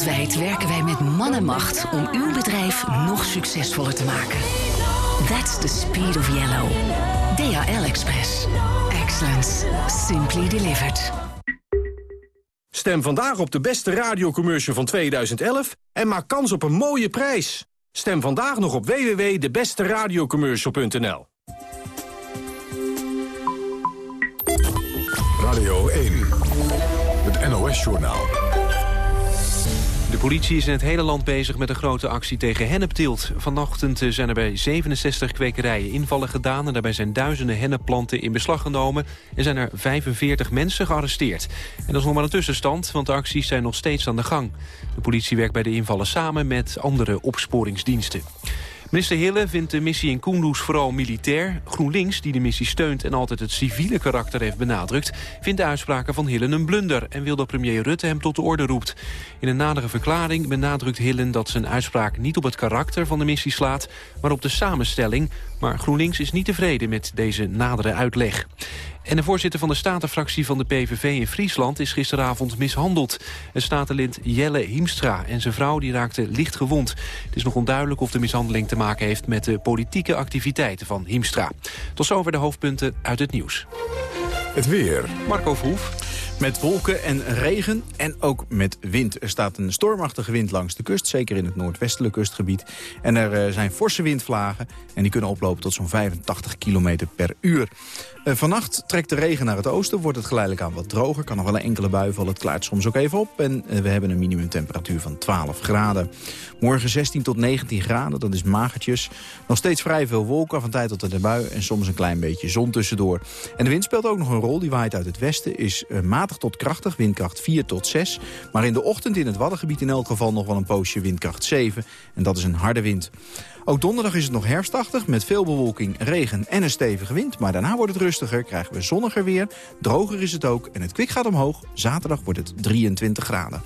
Speaker 24: Wereldwijd werken wij met man en macht om uw bedrijf nog succesvoller te maken. That's the speed of yellow. DHL Express. Excellence. Simply delivered.
Speaker 25: Stem vandaag op de beste radiocommercial van 2011 en maak kans op een mooie prijs. Stem vandaag nog op www.debesteradiocommercial.nl
Speaker 1: Radio 1. NOS-journaal.
Speaker 2: De politie is in het hele land bezig met een grote actie tegen hennepteelt. Vanochtend zijn er bij 67 kwekerijen invallen gedaan... en daarbij zijn duizenden hennepplanten in beslag genomen... en zijn er 45 mensen gearresteerd. En dat is nog maar een tussenstand, want de acties zijn nog steeds aan de gang. De politie werkt bij de invallen samen met andere opsporingsdiensten. Minister Hille vindt de missie in Kunduz vooral militair. GroenLinks, die de missie steunt en altijd het civiele karakter heeft benadrukt... vindt de uitspraken van Hillen een blunder... en wil dat premier Rutte hem tot de orde roept. In een nadere verklaring benadrukt Hillen dat zijn uitspraak... niet op het karakter van de missie slaat, maar op de samenstelling. Maar GroenLinks is niet tevreden met deze nadere uitleg. En de voorzitter van de statenfractie van de PVV in Friesland is gisteravond mishandeld. Het statenlid Jelle Hiemstra en zijn vrouw die raakten licht gewond. Het is nog onduidelijk of de mishandeling te maken heeft met de politieke activiteiten van Hiemstra. Tot zover de hoofdpunten uit het nieuws.
Speaker 1: Het weer.
Speaker 2: Marco Verhoef.
Speaker 26: Met wolken en regen en ook met wind. Er staat een stormachtige wind langs de kust, zeker in het noordwestelijk kustgebied. En er eh, zijn forse windvlagen en die kunnen oplopen tot zo'n 85 km per uur. Uh, vannacht trekt de regen naar het oosten, wordt het geleidelijk aan wat droger. Kan nog wel een enkele bui vallen, het klaart soms ook even op. En uh, we hebben een minimumtemperatuur van 12 graden. Morgen 16 tot 19 graden, dat is magertjes. Nog steeds vrij veel wolken, van tijd tot tijd een bui en soms een klein beetje zon tussendoor. En de wind speelt ook nog een rol, die waait uit het westen, is uh, matig tot krachtig, windkracht 4 tot 6. Maar in de ochtend in het Waddengebied in elk geval nog wel een poosje windkracht 7. En dat is een harde wind. Ook donderdag is het nog herfstachtig met veel bewolking, regen en een stevige wind. Maar daarna wordt het rustiger, krijgen we zonniger weer. Droger is het ook en het kwik gaat omhoog. Zaterdag wordt het 23 graden.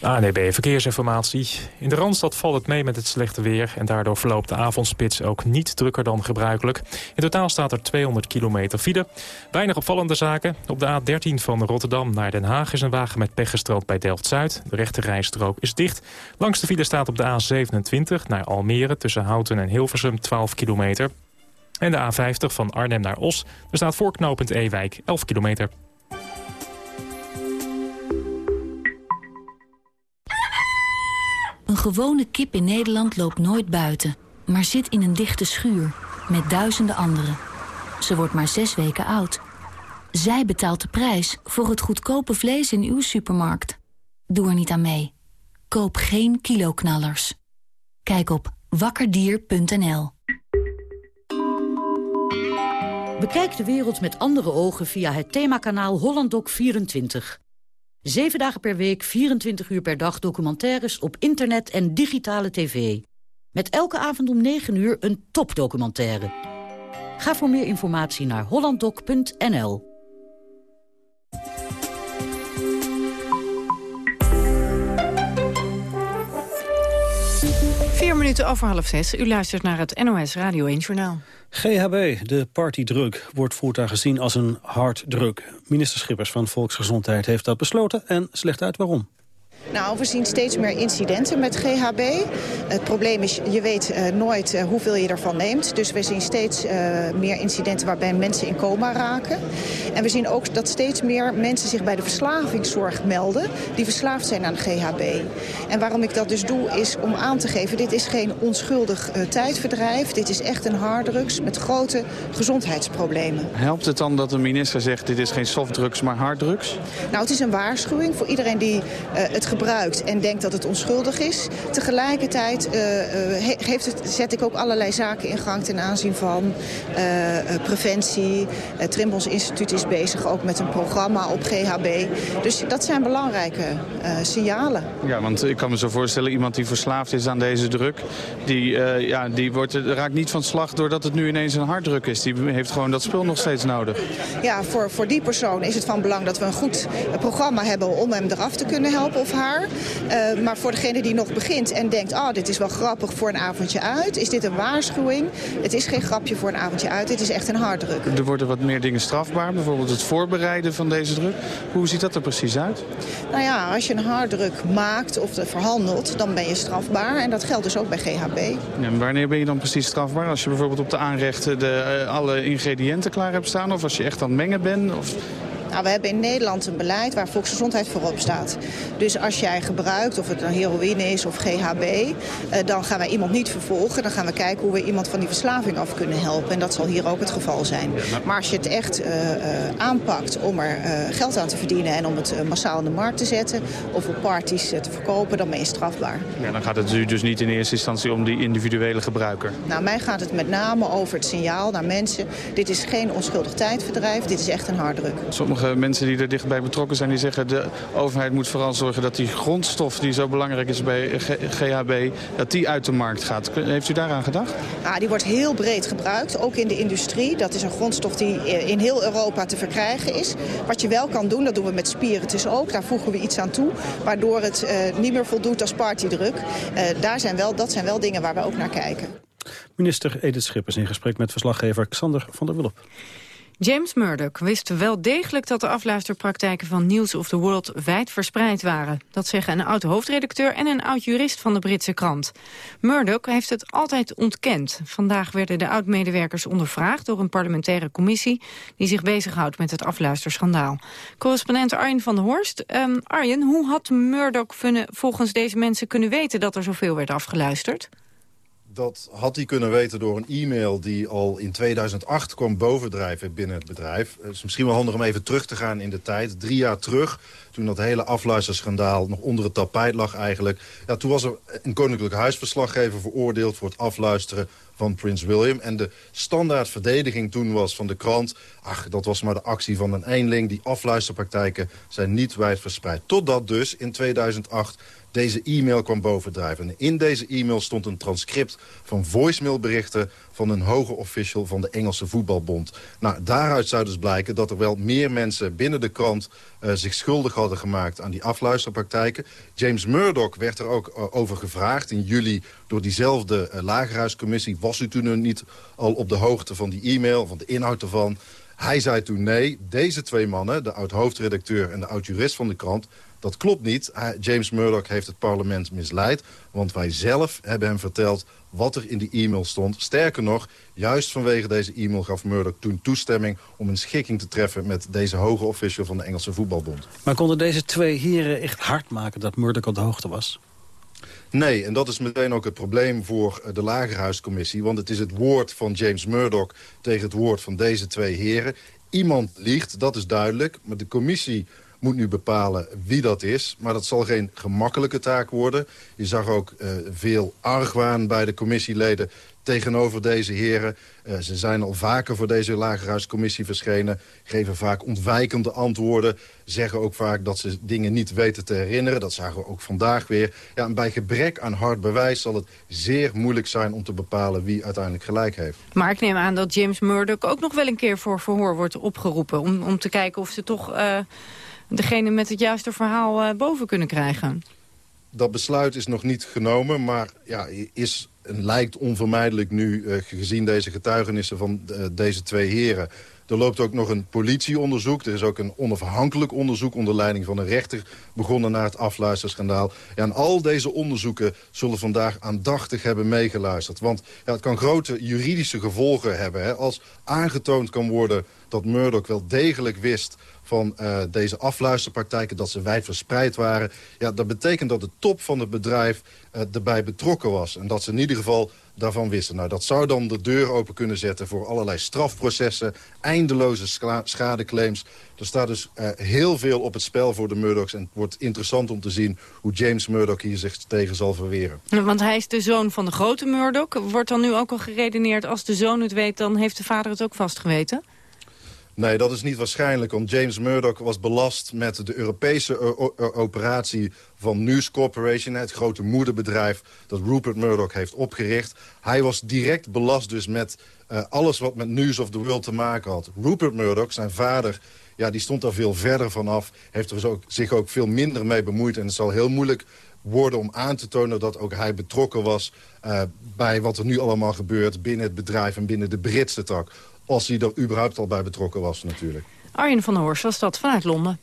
Speaker 27: ANEB Verkeersinformatie. In de Randstad valt het mee met het slechte weer... en daardoor verloopt de avondspits ook niet drukker dan gebruikelijk. In totaal staat er 200 kilometer file. Weinig opvallende zaken. Op de A13 van Rotterdam naar Den Haag is een wagen met pech gestrand bij Delft-Zuid. De rechte rijstrook is dicht. Langs de file staat op de A27 naar Almere... tussen Houten en Hilversum 12 kilometer. En de A50 van Arnhem naar Os. Er staat Ewijk 11 kilometer.
Speaker 28: Een gewone kip in Nederland loopt nooit buiten, maar zit in een dichte schuur met duizenden anderen. Ze wordt maar zes weken oud. Zij betaalt de prijs voor het goedkope vlees in uw supermarkt. Doe er niet aan mee. Koop geen kiloknallers. Kijk op wakkerdier.nl
Speaker 29: Bekijk de wereld met andere ogen via het themakanaal HollandDoc24. Zeven dagen per week, 24 uur per dag documentaires op internet en digitale tv. Met elke avond om 9 uur een topdocumentaire. Ga voor meer informatie naar hollanddoc.nl.
Speaker 10: Vier minuten over half zes. U luistert naar het NOS Radio 1 Journaal.
Speaker 11: GHB, de partydrug, wordt voortaan gezien als een harddrug. Minister Schippers van Volksgezondheid heeft dat besloten en slecht uit waarom.
Speaker 30: Nou, we zien steeds meer incidenten met GHB. Het probleem is, je weet uh, nooit uh, hoeveel je ervan neemt. Dus we zien steeds uh, meer incidenten waarbij mensen in coma raken. En we zien ook dat steeds meer mensen zich bij de verslavingszorg melden... die verslaafd zijn aan GHB. En waarom ik dat dus doe, is om aan te geven... dit is geen onschuldig tijdverdrijf. Dit is echt een harddrugs met grote gezondheidsproblemen.
Speaker 31: Helpt het dan dat de minister zegt... dit is geen softdrugs, maar harddrugs?
Speaker 30: Nou, het is een waarschuwing voor iedereen die het gebruikt en denkt dat het onschuldig is. Tegelijkertijd uh, heeft het, zet ik ook allerlei zaken in gang ten aanzien van uh, preventie. Het Trimbos Instituut is bezig ook met een programma op GHB. Dus dat zijn belangrijke signalen.
Speaker 31: Ja, want ik kan me zo voorstellen, iemand die verslaafd is aan deze druk... die, ja, die wordt, raakt niet van slag doordat het nu ineens een harddruk is. Die heeft gewoon dat spul nog steeds nodig.
Speaker 30: Ja, voor, voor die persoon is het van belang dat we een goed programma hebben... om hem eraf te kunnen helpen of haar. Uh, maar voor degene die nog begint en denkt, ah, oh, dit is wel grappig voor een avondje uit, is dit een waarschuwing. Het is geen grapje voor een avondje uit, dit is echt een harddruk.
Speaker 31: Er worden wat meer dingen strafbaar, bijvoorbeeld het voorbereiden van deze druk. Hoe ziet dat er precies uit?
Speaker 30: Nou ja, als je een harddruk maakt of verhandelt, dan ben je strafbaar. En dat geldt dus ook bij GHB.
Speaker 31: En wanneer ben je dan precies strafbaar? Als je bijvoorbeeld op de aanrechten de, uh, alle ingrediënten klaar hebt staan? Of als je echt aan het mengen bent? Of...
Speaker 30: Nou, we hebben in Nederland een beleid waar volksgezondheid voorop staat. Dus als jij gebruikt, of het een heroïne is of GHB... Eh, dan gaan wij iemand niet vervolgen. Dan gaan we kijken hoe we iemand van die verslaving af kunnen helpen. En dat zal hier ook het geval zijn. Maar als je het echt uh, uh, aanpakt om er geld aan te verdienen... en om het massaal in de markt te zetten of op parties te verkopen... dan ben je strafbaar.
Speaker 31: Ja, dan gaat het dus niet in eerste instantie om die individuele gebruiker?
Speaker 30: Nou, mij gaat het met name over het signaal naar mensen. Dit is geen onschuldig tijdverdrijf, dit is echt een harddruk.
Speaker 31: Sommige mensen die er dichtbij betrokken zijn... die zeggen de overheid moet vooral zorgen dat die grondstof die zo belangrijk is bij GHB... dat die uit de markt gaat. Heeft u daaraan gedacht?
Speaker 30: Ah, die wordt heel breed gebruikt, ook in de industrie. Dat is een grondstof die in heel Europa te verkrijgen is. Wat je wel kan doen, dat doen we met spiritus ook. Daar voegen we iets aan toe, waardoor het uh, niet meer voldoet als partydruk. Uh, daar zijn wel, dat zijn wel dingen waar we ook naar kijken.
Speaker 11: Minister Edith Schippers in gesprek met verslaggever Xander van der Wulp.
Speaker 10: James Murdoch wist wel degelijk dat de afluisterpraktijken van News of the World wijd verspreid waren. Dat zeggen een oud-hoofdredacteur en een oud-jurist van de Britse krant. Murdoch heeft het altijd ontkend. Vandaag werden de oud-medewerkers ondervraagd door een parlementaire commissie die zich bezighoudt met het afluisterschandaal. Correspondent Arjen van der Horst. Um, Arjen, hoe had Murdoch volgens deze mensen kunnen weten dat er zoveel werd afgeluisterd?
Speaker 32: Dat had hij kunnen weten door een e-mail die al in 2008 kwam bovendrijven binnen het bedrijf. Het is misschien wel handig om even terug te gaan in de tijd. Drie jaar terug, toen dat hele afluisterschandaal nog onder het tapijt lag eigenlijk. Ja, toen was er een koninklijk huisverslaggever veroordeeld voor het afluisteren van Prins William. En de standaard verdediging toen was van de krant... ach, dat was maar de actie van een eenling. Die afluisterpraktijken zijn niet wijd verspreid. Totdat dus in 2008 deze e-mail kwam bovendrijven. in deze e-mail stond een transcript van voicemailberichten... van een hoge official van de Engelse Voetbalbond. Nou, daaruit zou dus blijken dat er wel meer mensen binnen de krant... Uh, zich schuldig hadden gemaakt aan die afluisterpraktijken. James Murdoch werd er ook over gevraagd in juli door diezelfde lagerhuiscommissie. Was u toen niet al op de hoogte van die e-mail, van de inhoud ervan? Hij zei toen nee, deze twee mannen, de oud-hoofdredacteur en de oud-jurist van de krant... dat klopt niet. James Murdoch heeft het parlement misleid. Want wij zelf hebben hem verteld wat er in die e-mail stond. Sterker nog, juist vanwege deze e-mail gaf Murdoch toen toestemming... om een schikking te treffen met deze hoge official van de Engelse voetbalbond.
Speaker 11: Maar konden deze twee heren echt hard maken dat Murdoch op de hoogte was?
Speaker 32: Nee, en dat is meteen ook het probleem voor eh, de Lagerhuiscommissie. Want het is het woord van James Murdoch tegen het woord van deze twee heren. Iemand liegt, dat is duidelijk. Maar de commissie moet nu bepalen wie dat is. Maar dat zal geen gemakkelijke taak worden. Je zag ook uh, veel argwaan bij de commissieleden tegenover deze heren. Uh, ze zijn al vaker voor deze lagerhuiscommissie verschenen. Geven vaak ontwijkende antwoorden. Zeggen ook vaak dat ze dingen niet weten te herinneren. Dat zagen we ook vandaag weer. Ja, en bij gebrek aan hard bewijs zal het zeer moeilijk zijn... om te bepalen wie uiteindelijk gelijk heeft.
Speaker 10: Maar ik neem aan dat James Murdoch ook nog wel een keer voor verhoor wordt opgeroepen... om, om te kijken of ze toch uh, degene met het juiste verhaal uh, boven kunnen krijgen.
Speaker 32: Dat besluit is nog niet genomen, maar ja, is lijkt onvermijdelijk nu, uh, gezien deze getuigenissen van uh, deze twee heren... Er loopt ook nog een politieonderzoek. Er is ook een onafhankelijk onderzoek onder leiding van een rechter begonnen naar het afluisterschandaal. Ja, en al deze onderzoeken zullen vandaag aandachtig hebben meegeluisterd. Want ja, het kan grote juridische gevolgen hebben. Hè, als aangetoond kan worden dat Murdoch wel degelijk wist van uh, deze afluisterpraktijken, dat ze wijd verspreid waren. Ja, dat betekent dat de top van het bedrijf uh, erbij betrokken was. En dat ze in ieder geval daarvan wisten. Nou, dat zou dan de deur open kunnen zetten voor allerlei strafprocessen, eindeloze schadeclaims. Er staat dus uh, heel veel op het spel voor de Murdochs. En het wordt interessant om te zien hoe James Murdoch hier zich tegen zal verweren.
Speaker 10: Want hij is de zoon van de grote Murdoch. Wordt dan nu ook al geredeneerd, als de zoon het weet, dan heeft de vader het ook vast geweten?
Speaker 32: Nee, dat is niet waarschijnlijk, want James Murdoch was belast met de Europese operatie van News Corporation, het grote moederbedrijf dat Rupert Murdoch heeft opgericht. Hij was direct belast dus met uh, alles wat met News of the World te maken had. Rupert Murdoch, zijn vader, ja, die stond daar veel verder vanaf, heeft er ook, zich ook veel minder mee bemoeid en het zal heel moeilijk worden om aan te tonen dat ook hij betrokken was... Bij wat er nu allemaal gebeurt binnen het bedrijf en binnen de Britse tak als hij er überhaupt al bij betrokken was natuurlijk.
Speaker 10: Arjen van der Horst was dat vanuit Londen.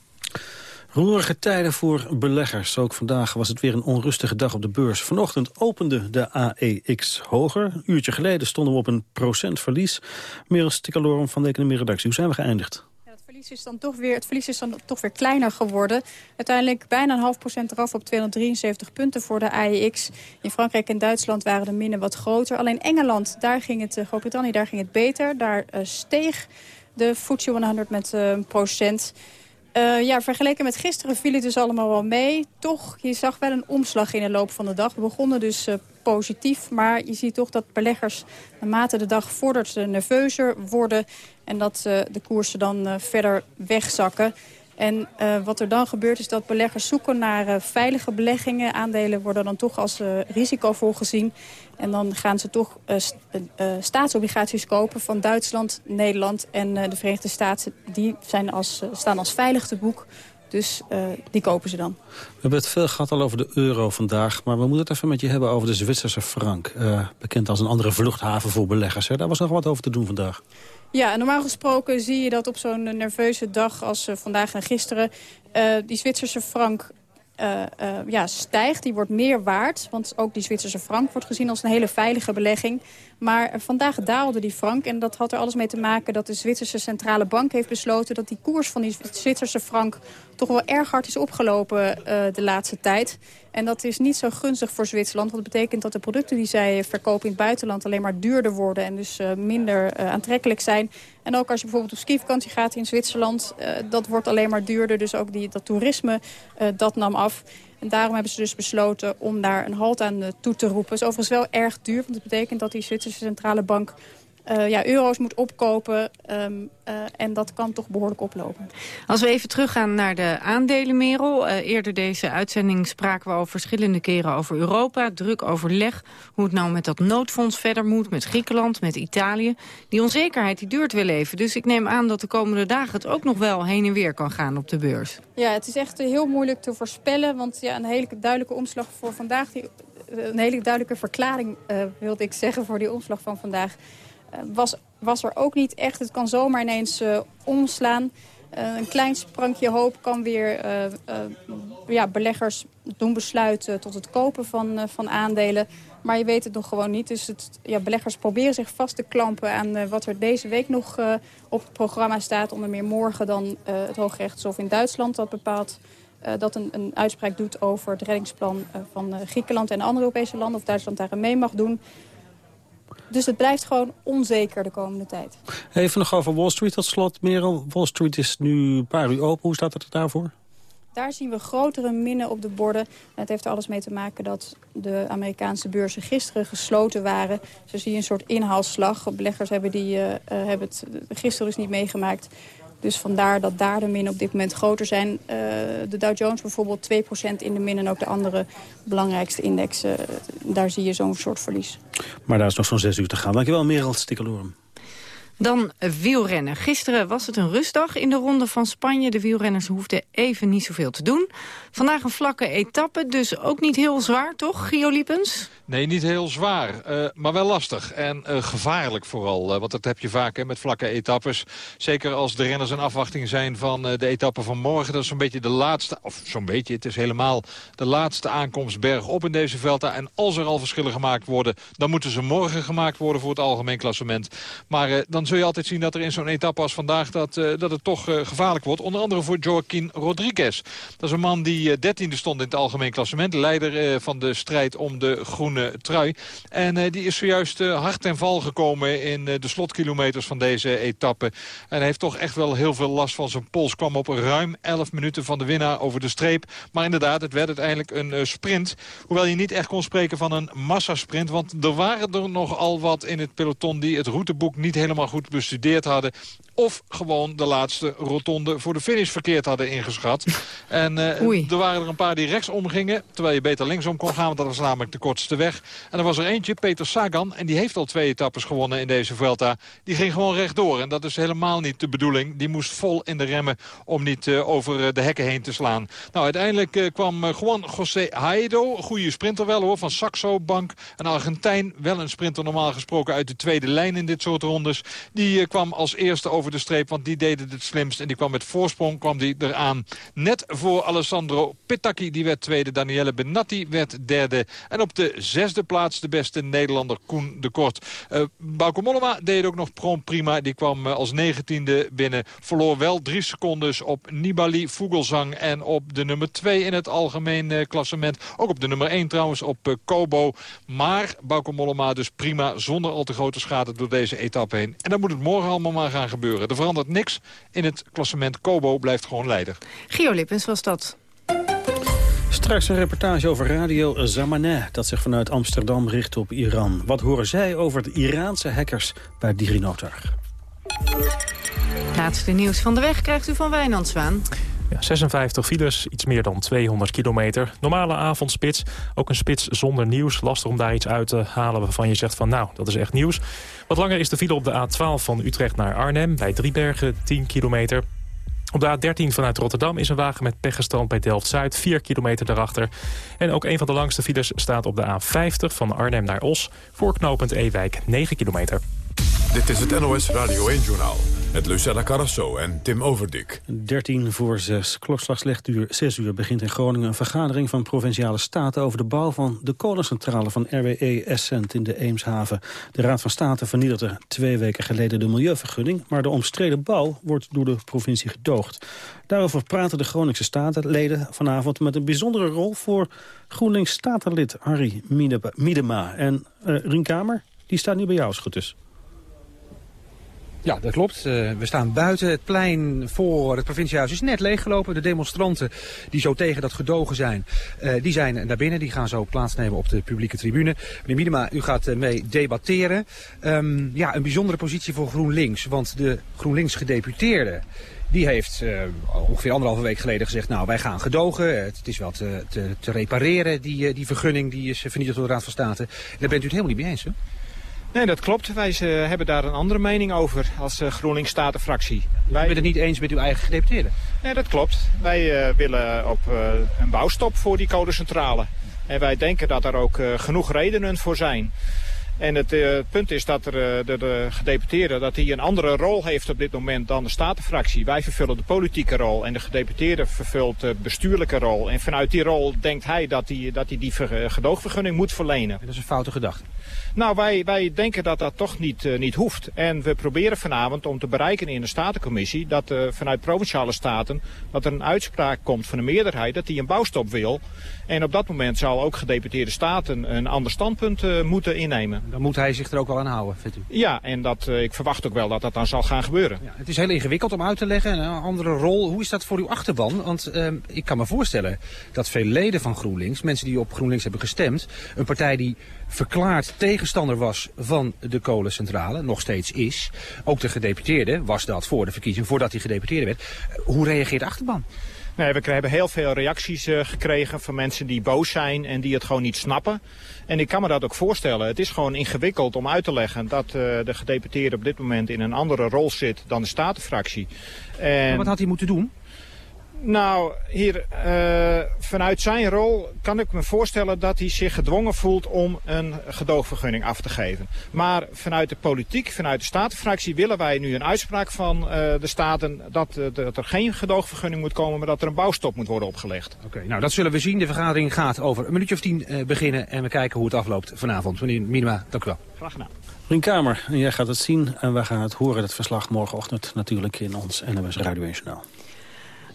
Speaker 11: Roerige tijden voor beleggers. Ook vandaag was het weer een onrustige dag op de beurs. Vanochtend opende de AEX hoger. Een uurtje geleden stonden we op een procent verlies. Merel Stikalorum van de Economie Redactie. Hoe zijn we geëindigd?
Speaker 33: Verlies is dan toch weer, het verlies is dan toch weer kleiner geworden. Uiteindelijk bijna een half procent eraf op 273 punten voor de AEX. In Frankrijk en Duitsland waren de minnen wat groter. Alleen Engeland, daar ging het, uh, Groot-Brittannië, daar ging het beter. Daar uh, steeg de FTSE 100 met uh, een procent. Ja, vergeleken met gisteren viel het dus allemaal wel mee. Toch, je zag wel een omslag in de loop van de dag. We begonnen dus positief, maar je ziet toch dat beleggers... naarmate de dag vordert nerveuzer worden... en dat uh, de koersen dan verder wegzakken. En uh, wat er dan gebeurt is dat beleggers zoeken naar veilige beleggingen. Aandelen worden dan toch als uh, risicovol gezien. En dan gaan ze toch st staatsobligaties kopen van Duitsland, Nederland en de Verenigde Staten. Die zijn als, staan als veilig te boek. Dus die kopen ze dan.
Speaker 11: We hebben het veel gehad al over de euro vandaag. Maar we moeten het even met je hebben over de Zwitserse frank. bekend als een andere vluchthaven voor beleggers. Hè? Daar was nog wat over te doen vandaag.
Speaker 33: Ja, normaal gesproken zie je dat op zo'n nerveuze dag als uh, vandaag en gisteren... Die Zwitserse frank uh, uh, ja, stijgt. Die wordt meer waard, want ook die Zwitserse frank wordt gezien als een hele veilige belegging. Maar vandaag daalde die frank en dat had er alles mee te maken dat de Zwitserse Centrale Bank heeft besloten dat die koers van die Zwitserse frank toch wel erg hard is opgelopen uh, de laatste tijd. En dat is niet zo gunstig voor Zwitserland, want dat betekent dat de producten die zij verkopen in het buitenland alleen maar duurder worden en dus uh, minder uh, aantrekkelijk zijn. En ook als je bijvoorbeeld op skivakantie gaat in Zwitserland, dat wordt alleen maar duurder. Dus ook die, dat toerisme, dat nam af. En daarom hebben ze dus besloten om daar een halt aan toe te roepen. Het is overigens wel erg duur, want het betekent dat die Zwitserse centrale bank uh, ja, euro's moet opkopen. Um, uh, en dat kan toch behoorlijk oplopen.
Speaker 10: Als we even teruggaan naar de aandelen, Merel. Uh, eerder deze uitzending spraken we al verschillende keren over Europa. Druk overleg hoe het nou met dat noodfonds verder moet. Met Griekenland, met Italië. Die onzekerheid die duurt wel even. Dus ik neem aan dat de komende dagen het ook nog wel heen en weer kan gaan op de beurs.
Speaker 33: Ja, het is echt heel moeilijk te voorspellen. Want ja, een hele duidelijke omslag voor vandaag... Die, een hele duidelijke verklaring, wilde ik zeggen, voor die omslag van vandaag eh, was, was er ook niet echt. Het kan zomaar ineens uh, omslaan. Uh, een klein sprankje hoop kan weer ja, beleggers doen besluiten tot het kopen van, van aandelen. Maar je weet het nog gewoon niet. Dus het, ja, beleggers proberen zich vast te klampen aan wat er deze week nog op het programma staat. Onder meer morgen dan het Hooggerechtshof in Duitsland. Dat bepaalt dat een, een uitspraak doet over het reddingsplan van Griekenland en andere Europese landen. Of Duitsland daar mee mag doen. Dus het blijft gewoon onzeker de komende tijd.
Speaker 11: Even nog over Wall Street tot slot, Merel. Wall Street is nu een paar uur open. Hoe staat het daarvoor?
Speaker 33: Daar zien we grotere minnen op de borden. Het heeft er alles mee te maken dat de Amerikaanse beurzen gisteren gesloten waren. Zo zie je een soort inhaalslag. Beleggers hebben, die, uh, hebben het gisteren dus niet meegemaakt. Dus vandaar dat daar de minnen op dit moment groter zijn. Uh, de Dow Jones bijvoorbeeld 2% in de min en ook de andere belangrijkste indexen. Uh, daar zie je zo'n soort verlies.
Speaker 11: Maar daar is nog zo'n zes uur te gaan. Dankjewel Merel Stikkelorum.
Speaker 10: Dan wielrennen. Gisteren was het een rustdag in de ronde van Spanje. De wielrenners hoefden even niet zoveel te doen. Vandaag een vlakke etappe, dus ook niet heel zwaar, toch, Gio Liepens?
Speaker 34: Nee, niet heel zwaar, uh, maar wel lastig. En uh, gevaarlijk vooral, uh, want dat heb je vaak hè, met vlakke etappes. Zeker als de renners in afwachting zijn van de etappe van morgen. Dat is zo'n beetje de laatste, of zo'n beetje, het is helemaal de laatste aankomst bergop in deze Velta. En als er al verschillen gemaakt worden, dan moeten ze morgen gemaakt worden voor het algemeen klassement. Maar dan zul je altijd zien dat er in zo'n etappe als vandaag, dat, dat het toch gevaarlijk wordt. Onder andere voor Joaquin Rodriguez. Dat is een man die dertiende stond in het algemeen klassement. Leider van de strijd om de groene trui. En uh, die is zojuist hard ten val gekomen in de slotkilometers van deze etappe. En heeft toch echt wel heel veel last van zijn pols. Kwam op ruim 11 minuten van de winnaar over de streep. Maar inderdaad, het werd uiteindelijk een sprint. Hoewel je niet echt kon spreken van een massasprint. Want er waren er nogal wat in het peloton die het routeboek niet helemaal goed bestudeerd hadden of gewoon de laatste rotonde voor de finish verkeerd hadden ingeschat. En uh, er waren er een paar die rechtsom gingen, terwijl je beter linksom kon gaan, want dat was namelijk de kortste weg. En er was er eentje, Peter Sagan, en die heeft al twee etappes gewonnen in deze Vuelta. Die ging gewoon rechtdoor en dat is helemaal niet de bedoeling. Die moest vol in de remmen om niet uh, over uh, de hekken heen te slaan. Nou, uiteindelijk kwam Juan José Haedo, goede sprinter wel hoor, van Saxo Bank. Een Argentijn, wel een sprinter normaal gesproken uit de tweede lijn in dit soort rondes. Die kwam als eerste over de streep, want die deden het slimst. En die kwam met voorsprong kwam die eraan. Net voor Alessandro Petacchi, die werd tweede. Danielle Benatti werd derde. En op de zesde plaats de beste Nederlander Koen de Kort. Uh, Bauke Mollema deed ook nog prima. Die kwam uh, als negentiende binnen. Verloor wel drie secondes op Nibali Vogelsang. En op de nummer twee in het algemeen uh, klassement. Ook op de nummer één trouwens op Kobo. Maar Bauke Mollema dus prima zonder al te grote schade door deze etappe heen. En dan moet het morgen allemaal maar gaan gebeuren. Er verandert niks in het klassement. Kobo blijft gewoon leider.
Speaker 10: Gio Lippens was dat.
Speaker 11: Straks een reportage over Radio Zamaneh... dat zich vanuit Amsterdam richt op Iran. Wat horen zij over de Iraanse hackers bij DigiNotar?
Speaker 10: Laatste nieuws van de weg krijgt u van Wijnand Zwaan.
Speaker 27: Ja, 56 files, iets meer dan 200 kilometer. Normale avondspits, ook een spits zonder nieuws. Lastig om daar iets uit te halen waarvan je zegt van nou, dat is echt nieuws. Wat langer is de file op de A12 van Utrecht naar Arnhem... bij Driebergen, 10 kilometer. Op de A13 vanuit Rotterdam is een wagen met pech gestrand bij Delft-Zuid, 4 kilometer daarachter. En ook een van de langste files staat op de A50 van Arnhem naar Os, voorknopend Ewijk, 9 kilometer.
Speaker 1: Dit is het NOS Radio 1-journaal met Lucella Carrasso en Tim Overdik.
Speaker 11: 13 voor 6. Klokslag slecht uur 6 uur begint in Groningen een vergadering van Provinciale Staten... over de bouw van de kolencentrale van RWE Essent in de Eemshaven. De Raad van State vernietigde twee weken geleden de milieuvergunning... maar de omstreden bouw wordt door de provincie gedoogd. Daarover praten de Groningse Statenleden vanavond... met een bijzondere rol voor GroenLinks-Statenlid Harry Miedema. En uh, die staat nu bij jou als goed is.
Speaker 35: Ja, dat klopt. we staan buiten. Het plein voor het provinciehuis is net leeggelopen. De demonstranten die zo tegen dat gedogen zijn, die zijn naar binnen. Die gaan zo plaatsnemen op de publieke tribune. Meneer Miedema, u gaat mee debatteren. Um, ja, een bijzondere positie voor GroenLinks. Want de GroenLinks gedeputeerde die heeft ongeveer anderhalve week geleden gezegd... nou, wij gaan gedogen. Het is wel te, te, te repareren, die, die vergunning die is vernietigd door de Raad van State. Daar bent u het helemaal niet mee eens, hè?
Speaker 36: Nee, dat klopt. Wij uh, hebben daar een andere mening over als uh, GroenLinks Statenfractie.
Speaker 35: Wij... Bent het niet eens met uw eigen gedeputeerde?
Speaker 36: Nee, dat klopt. Wij uh, willen op een bouwstop voor die kolencentrale. En wij denken dat er ook genoeg redenen voor zijn. En het punt is dat er, de, de, gedeputeerde dat hij een andere rol heeft op dit moment dan de Statenfractie. Wij vervullen de politieke rol en de gedeputeerde vervult de bestuurlijke rol. En vanuit die rol denkt hij dat hij, dat hij die gedoogvergunning moet verlenen.
Speaker 35: Dat is een foute gedachte.
Speaker 36: Nou, wij, wij denken dat dat toch niet, uh, niet hoeft. En we proberen vanavond om te bereiken in de Statencommissie... dat uh, vanuit Provinciale Staten dat er een uitspraak komt van de meerderheid... dat die een bouwstop wil. En op dat moment zal ook gedeputeerde Staten een ander standpunt uh, moeten innemen.
Speaker 35: Dan moet hij zich er ook wel aan houden, vindt u?
Speaker 36: Ja, en dat, ik verwacht ook wel dat dat dan zal gaan gebeuren.
Speaker 35: Ja, het is heel ingewikkeld om uit te leggen. Een andere rol. Hoe is dat voor uw achterban? Want ehm, ik kan me voorstellen dat veel leden van GroenLinks... mensen die op GroenLinks hebben gestemd... een partij die verklaard tegenstander was van de kolencentrale, nog steeds is. Ook de gedeputeerde was dat voor de verkiezing, voordat hij gedeputeerde werd. Hoe reageert de achterban?
Speaker 36: Nee, we hebben heel veel reacties uh, gekregen van mensen die boos zijn en die het gewoon niet snappen. En ik kan me dat ook voorstellen. Het is gewoon ingewikkeld om uit te leggen dat uh, de gedeputeerde op dit moment in een andere rol zit dan de statenfractie.
Speaker 35: En... Maar wat had hij moeten doen?
Speaker 36: Nou, hier, uh, vanuit zijn rol kan ik me voorstellen dat hij zich gedwongen voelt om een gedoogvergunning af te geven. Maar vanuit de politiek, vanuit de Statenfractie willen wij nu een uitspraak van uh, de Staten dat, uh, dat, er geen gedoogvergunning moet komen, maar dat er een bouwstop moet worden opgelegd.
Speaker 35: Oké, nou dat zullen we zien. De vergadering gaat over een minuutje of tien beginnen en we kijken hoe het afloopt vanavond. Meneer Minima, dank u wel.
Speaker 36: Graag gedaan.
Speaker 11: Rien Kamer, jij gaat het zien en we gaan het horen, het verslag morgenochtend natuurlijk in ons NWS Radio 1 Journaal.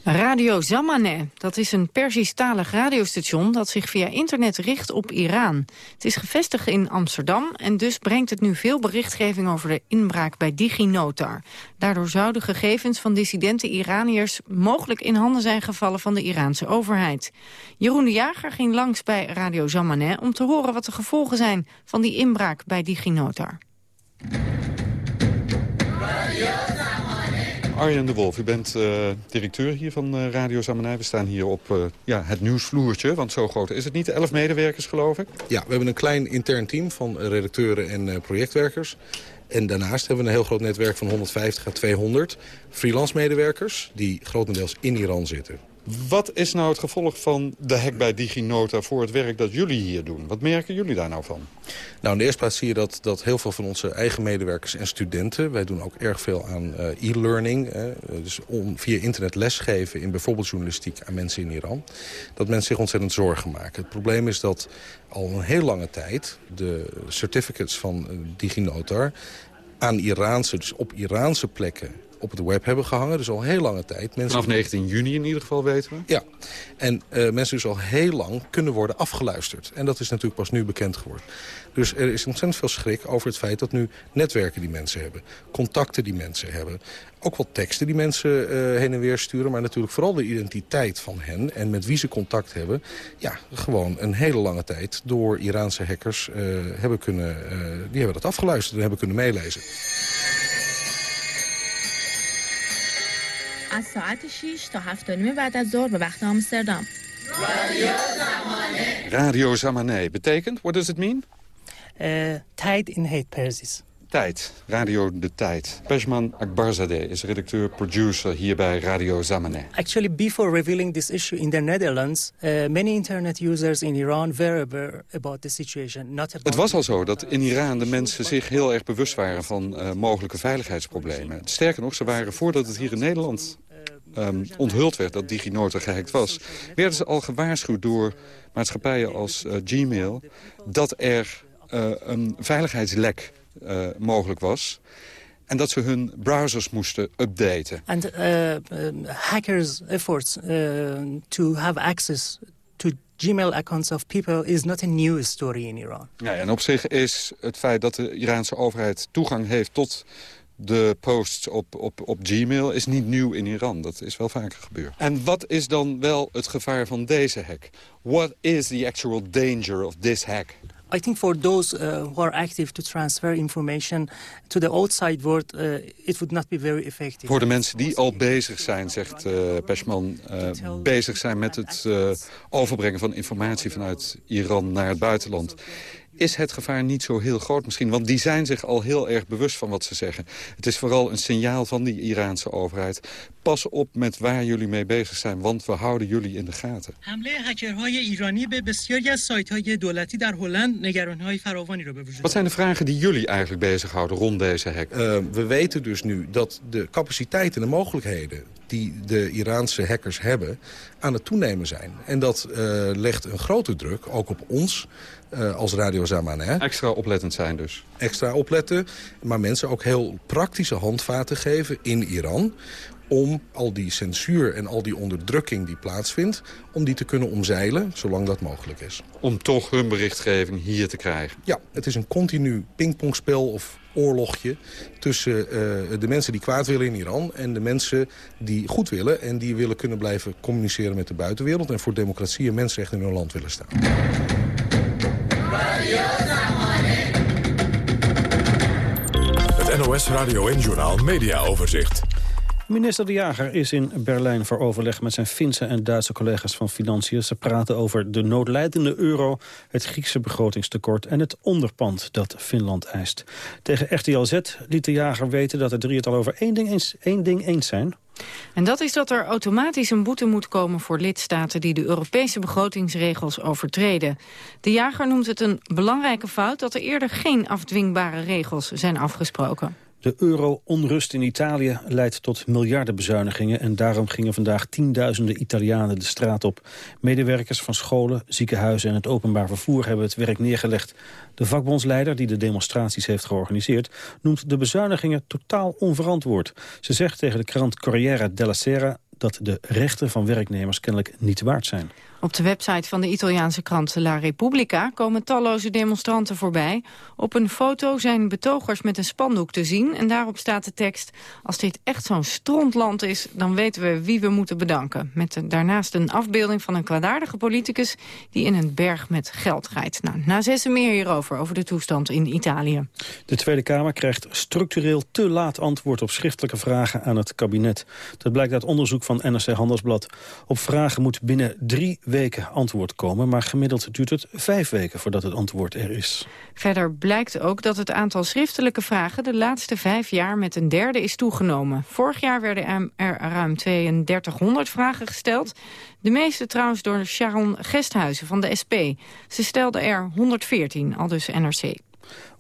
Speaker 10: Radio Zamaneh, dat is een Persisch-talig radiostation dat zich via internet richt op Iran. Het is gevestigd in Amsterdam en dus brengt het nu veel berichtgeving over de inbraak bij DigiNotar. Daardoor zouden gegevens van dissidente Iraniërs mogelijk in handen zijn gevallen van de Iraanse overheid. Jeroen de Jager ging langs bij Radio Zamaneh om te horen wat de gevolgen zijn van die inbraak bij DigiNotar.
Speaker 15: Arjen de Wolf, u bent uh, directeur hier van uh, Radio Zamanij. We staan hier op uh, ja, het nieuwsvloertje, want zo groot is het niet. Elf medewerkers, geloof ik?
Speaker 37: Ja, we hebben een klein intern team van redacteuren en projectwerkers. En daarnaast hebben we een heel groot netwerk van 150 à 200 freelance medewerkers... die grotendeels in Iran zitten.
Speaker 15: Wat is nou het gevolg van de hack bij DigiNota voor het werk dat jullie hier doen? Wat merken jullie daar nou van?
Speaker 37: Nou, in de eerste plaats zie je dat, dat heel veel van onze eigen medewerkers en studenten... wij doen ook erg veel aan uh, e-learning, uh, dus om via internet lesgeven... in bijvoorbeeld journalistiek aan mensen in Iran... dat mensen zich ontzettend zorgen maken. Het probleem is dat al een heel lange tijd de certificates van uh, DigiNotar aan Iraanse, dus op Iraanse plekken op het web hebben gehangen. Dus al heel lange tijd.
Speaker 15: Mensen Vanaf 19 juni in ieder geval weten we.
Speaker 37: Ja. En uh, mensen dus al heel lang kunnen worden afgeluisterd. En dat is natuurlijk pas nu bekend geworden. Dus er is ontzettend veel schrik over het feit dat nu netwerken die mensen hebben. Contacten die mensen hebben. Ook wat teksten die mensen uh, heen en weer sturen. Maar natuurlijk vooral de identiteit van hen en met wie ze contact hebben. Ja, gewoon een hele lange tijd door Iraanse hackers uh, hebben kunnen... die hebben dat afgeluisterd en hebben kunnen meelezen.
Speaker 38: از ساعت 6 تا 7 نیم بعد از ظهر به وقت آمستردام
Speaker 15: Radio Zamaneh betekent, what does it mean?
Speaker 39: Uh, tijd in het Persisch.
Speaker 15: Tijd, Radio De Tijd. Pejman Akbarzadeh is redacteur-producer hier bij Radio Zamaneh.
Speaker 39: Actually, before revealing this issue in the Netherlands, uh, many internet users in Iran were aware about the situation. Not
Speaker 15: Het was al zo dat in Iran de mensen zich heel erg bewust waren van uh, mogelijke veiligheidsproblemen. Sterker nog, ze waren voordat het hier in Nederland um, onthuld werd dat DigiNotar gehackt was... werden ze al gewaarschuwd door maatschappijen als uh, Gmail... dat er uh, een veiligheidslek uh, mogelijk was... En dat ze hun browsers moesten updaten.
Speaker 39: And uh, hackers' efforts to have access to Gmail accounts of people is not a new story in Iran.
Speaker 15: Ja, en op zich is het feit dat de Iraanse overheid toegang heeft tot de posts op, op, op Gmail is niet nieuw in Iran. Dat is wel vaker gebeurd. En wat is dan wel het gevaar van deze hack? What is the actual danger of this hack?
Speaker 39: I think for those uh, who are active to transfer information to the outside world, uh, it would not be very effective.
Speaker 15: Voor de mensen die al bezig zijn, zegt uh, Peshman, uh, bezig zijn met het uh, overbrengen van informatie vanuit Iran naar het buitenland is het gevaar niet zo heel groot misschien. Want die zijn zich al heel erg bewust van wat ze zeggen. Het is vooral een signaal van die Iraanse overheid. Pas op met waar jullie mee bezig zijn, want we houden jullie in de gaten. Wat zijn de vragen die jullie eigenlijk bezighouden rond deze hack?
Speaker 37: Uh, we weten dus nu dat de capaciteiten en de mogelijkheden die de Iraanse hackers hebben aan het toenemen zijn. En dat uh, legt een grote druk, ook op ons, uh, als Radio.
Speaker 15: Extra oplettend zijn dus.
Speaker 37: Extra opletten, maar mensen ook heel praktische handvaten geven in Iran om al die censuur en al die onderdrukking die plaatsvindt... om die te kunnen omzeilen, zolang dat mogelijk is.
Speaker 15: Om toch hun berichtgeving hier te krijgen?
Speaker 37: Ja, het is een continu pingpongspel of oorlogje tussen uh, de mensen die kwaad willen in Iran... en de mensen die goed willen en die willen kunnen blijven communiceren met de buitenwereld... en voor democratie en mensenrechten in hun land willen staan.
Speaker 1: Het NOS Radio en Journaal Media Overzicht.
Speaker 11: Minister De Jager is in Berlijn voor overleg met zijn Finse en Duitse collega's van Financiën. Ze praten over de noodlijdende euro, het Griekse begrotingstekort en het onderpand dat Finland eist. Tegen RTL Z liet De Jager weten dat de drie het al over één ding eens, één ding eens zijn.
Speaker 10: En dat is dat er automatisch een boete moet komen voor lidstaten die de Europese begrotingsregels overtreden. De jager noemt het een belangrijke fout dat er eerder geen afdwingbare regels zijn afgesproken.
Speaker 11: De euro-onrust in Italië leidt tot miljardenbezuinigingen... en daarom gingen vandaag tienduizenden Italianen de straat op. Medewerkers van scholen, ziekenhuizen en het openbaar vervoer... hebben het werk neergelegd. De vakbondsleider, die de demonstraties heeft georganiseerd... noemt de bezuinigingen totaal onverantwoord. Ze zegt tegen de krant Corriere della Sera dat de rechten van werknemers kennelijk niet waard zijn.
Speaker 10: Op de website van de Italiaanse krant La Repubblica komen talloze demonstranten voorbij. Op een foto zijn betogers met een spandoek te zien en daarop staat de tekst... als dit echt zo'n strontland is, dan weten we wie we moeten bedanken. Met daarnaast een afbeelding van een kwaadaardige politicus die in een berg met geld rijdt. Nou, na zessen meer hierover, over de toestand in Italië.
Speaker 11: De Tweede Kamer krijgt structureel te laat antwoord op schriftelijke vragen aan het kabinet. Dat blijkt uit onderzoek van NRC Handelsblad. Op vragen moet binnen drie weken antwoord komen, maar gemiddeld duurt het vijf weken voordat het antwoord er is.
Speaker 10: Verder blijkt ook dat het aantal schriftelijke vragen de laatste vijf jaar met een derde is toegenomen. Vorig jaar werden er ruim 3200 vragen gesteld. De meeste trouwens door Sharon Gesthuizen van de SP. Ze stelde er 114, al dus NRC.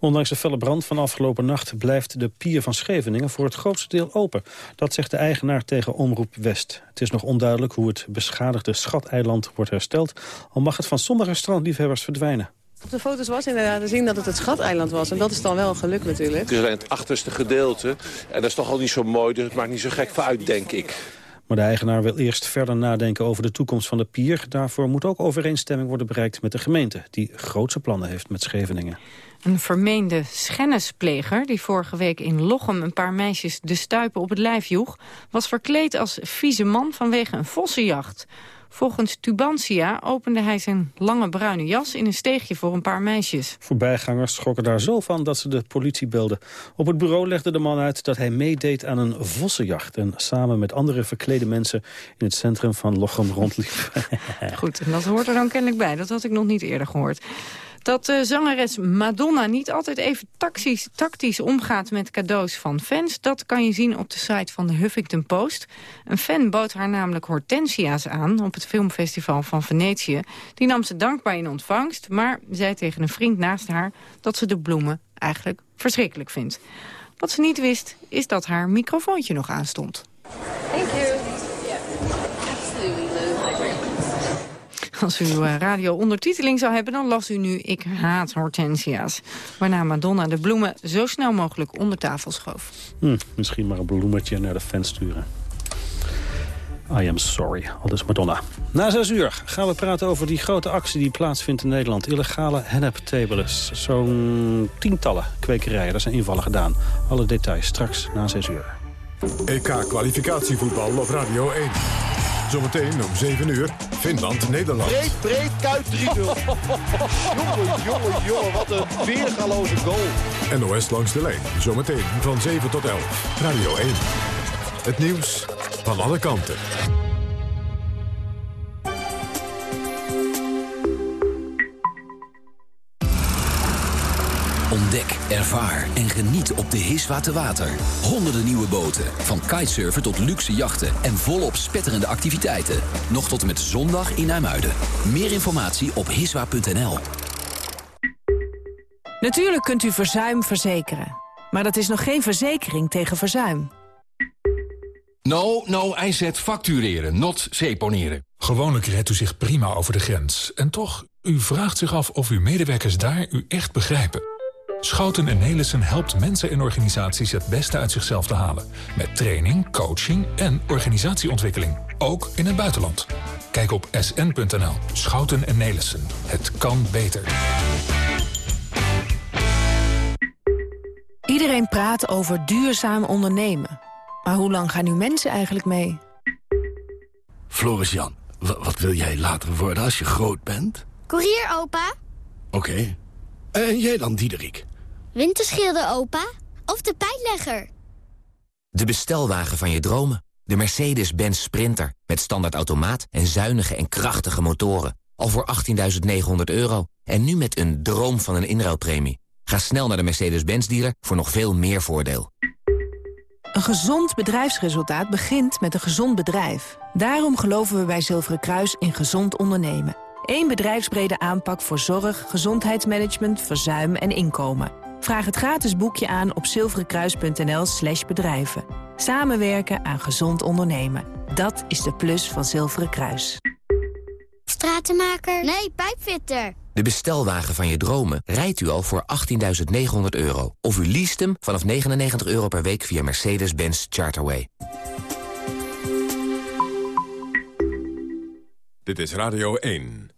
Speaker 11: Ondanks de felle brand van afgelopen nacht blijft de pier van Scheveningen voor het grootste deel open. Dat zegt de eigenaar tegen Omroep West. Het is nog onduidelijk hoe het beschadigde schateiland wordt hersteld, al mag het van sommige strandliefhebbers verdwijnen.
Speaker 40: Op de foto's was inderdaad te zien dat het het schateiland was. En dat is dan wel een geluk natuurlijk.
Speaker 41: Het is alleen het achterste gedeelte. En dat is toch al niet zo mooi, dus het maakt niet zo gek voor uit, denk ik.
Speaker 11: Maar de eigenaar wil eerst verder nadenken over de toekomst van de pier. Daarvoor moet ook overeenstemming worden bereikt met de gemeente... die grootse plannen heeft met Scheveningen.
Speaker 10: Een vermeende schennispleger die vorige week in Lochem een paar meisjes de stuipen op het lijf joeg... was verkleed als vieze man vanwege een vossenjacht. Volgens Tubantia opende hij zijn lange bruine jas in een steegje voor een paar meisjes.
Speaker 11: Voorbijgangers schrokken daar zo van dat ze de politie belden. Op het bureau legde de man uit dat hij meedeed aan een vossenjacht... en samen met andere verklede mensen in het centrum van Lochem rondliep.
Speaker 10: Goed, en dat hoort er dan kennelijk bij. Dat had ik nog niet eerder gehoord. Dat de zangeres Madonna niet altijd even tactisch, tactisch omgaat met cadeaus van fans... dat kan je zien op de site van de Huffington Post. Een fan bood haar namelijk hortensia's aan op het filmfestival van Venetië. Die nam ze dankbaar in ontvangst, maar zei tegen een vriend naast haar... dat ze de bloemen eigenlijk verschrikkelijk vindt. Wat ze niet wist, is dat haar microfoontje nog aanstond.
Speaker 40: Thank you.
Speaker 10: Als u uh, radio-ondertiteling zou hebben, dan las u nu Ik haat hortensia's. Waarna Madonna de bloemen zo snel mogelijk onder tafel schoof.
Speaker 11: Hm, misschien maar een bloemetje naar de fans sturen. I am sorry, al dus Madonna. Na zes uur gaan we praten over die grote actie die plaatsvindt in Nederland. Illegale henneptebelis. Zo'n tientallen kwekerijen, daar zijn invallen gedaan. Alle details straks na zes uur.
Speaker 1: EK-kwalificatievoetbal op Radio 1. Zometeen om 7 uur, Finland-Nederland.
Speaker 42: Breed, breed, kuit 3-0. jongen, jongen, jongen, wat een weergaloze goal.
Speaker 1: NOS langs de lijn, zometeen van 7 tot 11. Radio 1. Het nieuws van alle kanten.
Speaker 43: Ontdek, ervaar en geniet op de Hiswa te water. Honderden nieuwe boten, van kitesurfen tot luxe jachten... en volop spetterende activiteiten. Nog tot en met zondag in IJmuiden. Meer informatie op hiswa.nl.
Speaker 24: Natuurlijk kunt u verzuim verzekeren. Maar dat is nog geen verzekering tegen verzuim.
Speaker 44: No, no, IZ factureren, not seponeren.
Speaker 45: Gewoonlijk redt u zich prima over de grens. En toch, u vraagt zich af of uw medewerkers daar u echt begrijpen. Schouten en Nelissen helpt mensen en organisaties het beste uit zichzelf te halen. Met training, coaching en organisatieontwikkeling. Ook in het buitenland. Kijk op sn.nl. Schouten en Nelissen. Het kan beter.
Speaker 24: Iedereen praat over duurzaam ondernemen. Maar hoe lang gaan nu mensen eigenlijk mee?
Speaker 44: Floris Jan, wat wil jij later worden als je groot bent?
Speaker 46: Koerier, opa.
Speaker 44: Oké. En jij dan, Diederik?
Speaker 46: Winterschilder, opa. Of de pijnlegger.
Speaker 43: De bestelwagen van je dromen. De Mercedes-Benz Sprinter. Met standaard automaat en zuinige en krachtige motoren. Al voor 18.900 euro. En nu met een droom van een inruilpremie. Ga snel naar de Mercedes-Benz dealer voor nog veel meer voordeel.
Speaker 24: Een gezond bedrijfsresultaat begint met een gezond bedrijf. Daarom geloven we bij Zilveren Kruis in gezond ondernemen. Eén bedrijfsbrede aanpak voor zorg, gezondheidsmanagement, verzuim en inkomen. Vraag het gratis boekje aan op zilverenkruis.nl slash bedrijven. Samenwerken aan gezond ondernemen. Dat is de plus van Zilveren Kruis.
Speaker 46: Stratenmaker? Nee, pijpfitter.
Speaker 43: De bestelwagen van je dromen rijdt u al voor 18.900 euro. Of u leest hem vanaf 99 euro per week via Mercedes-Benz Charterway.
Speaker 1: Dit is Radio 1.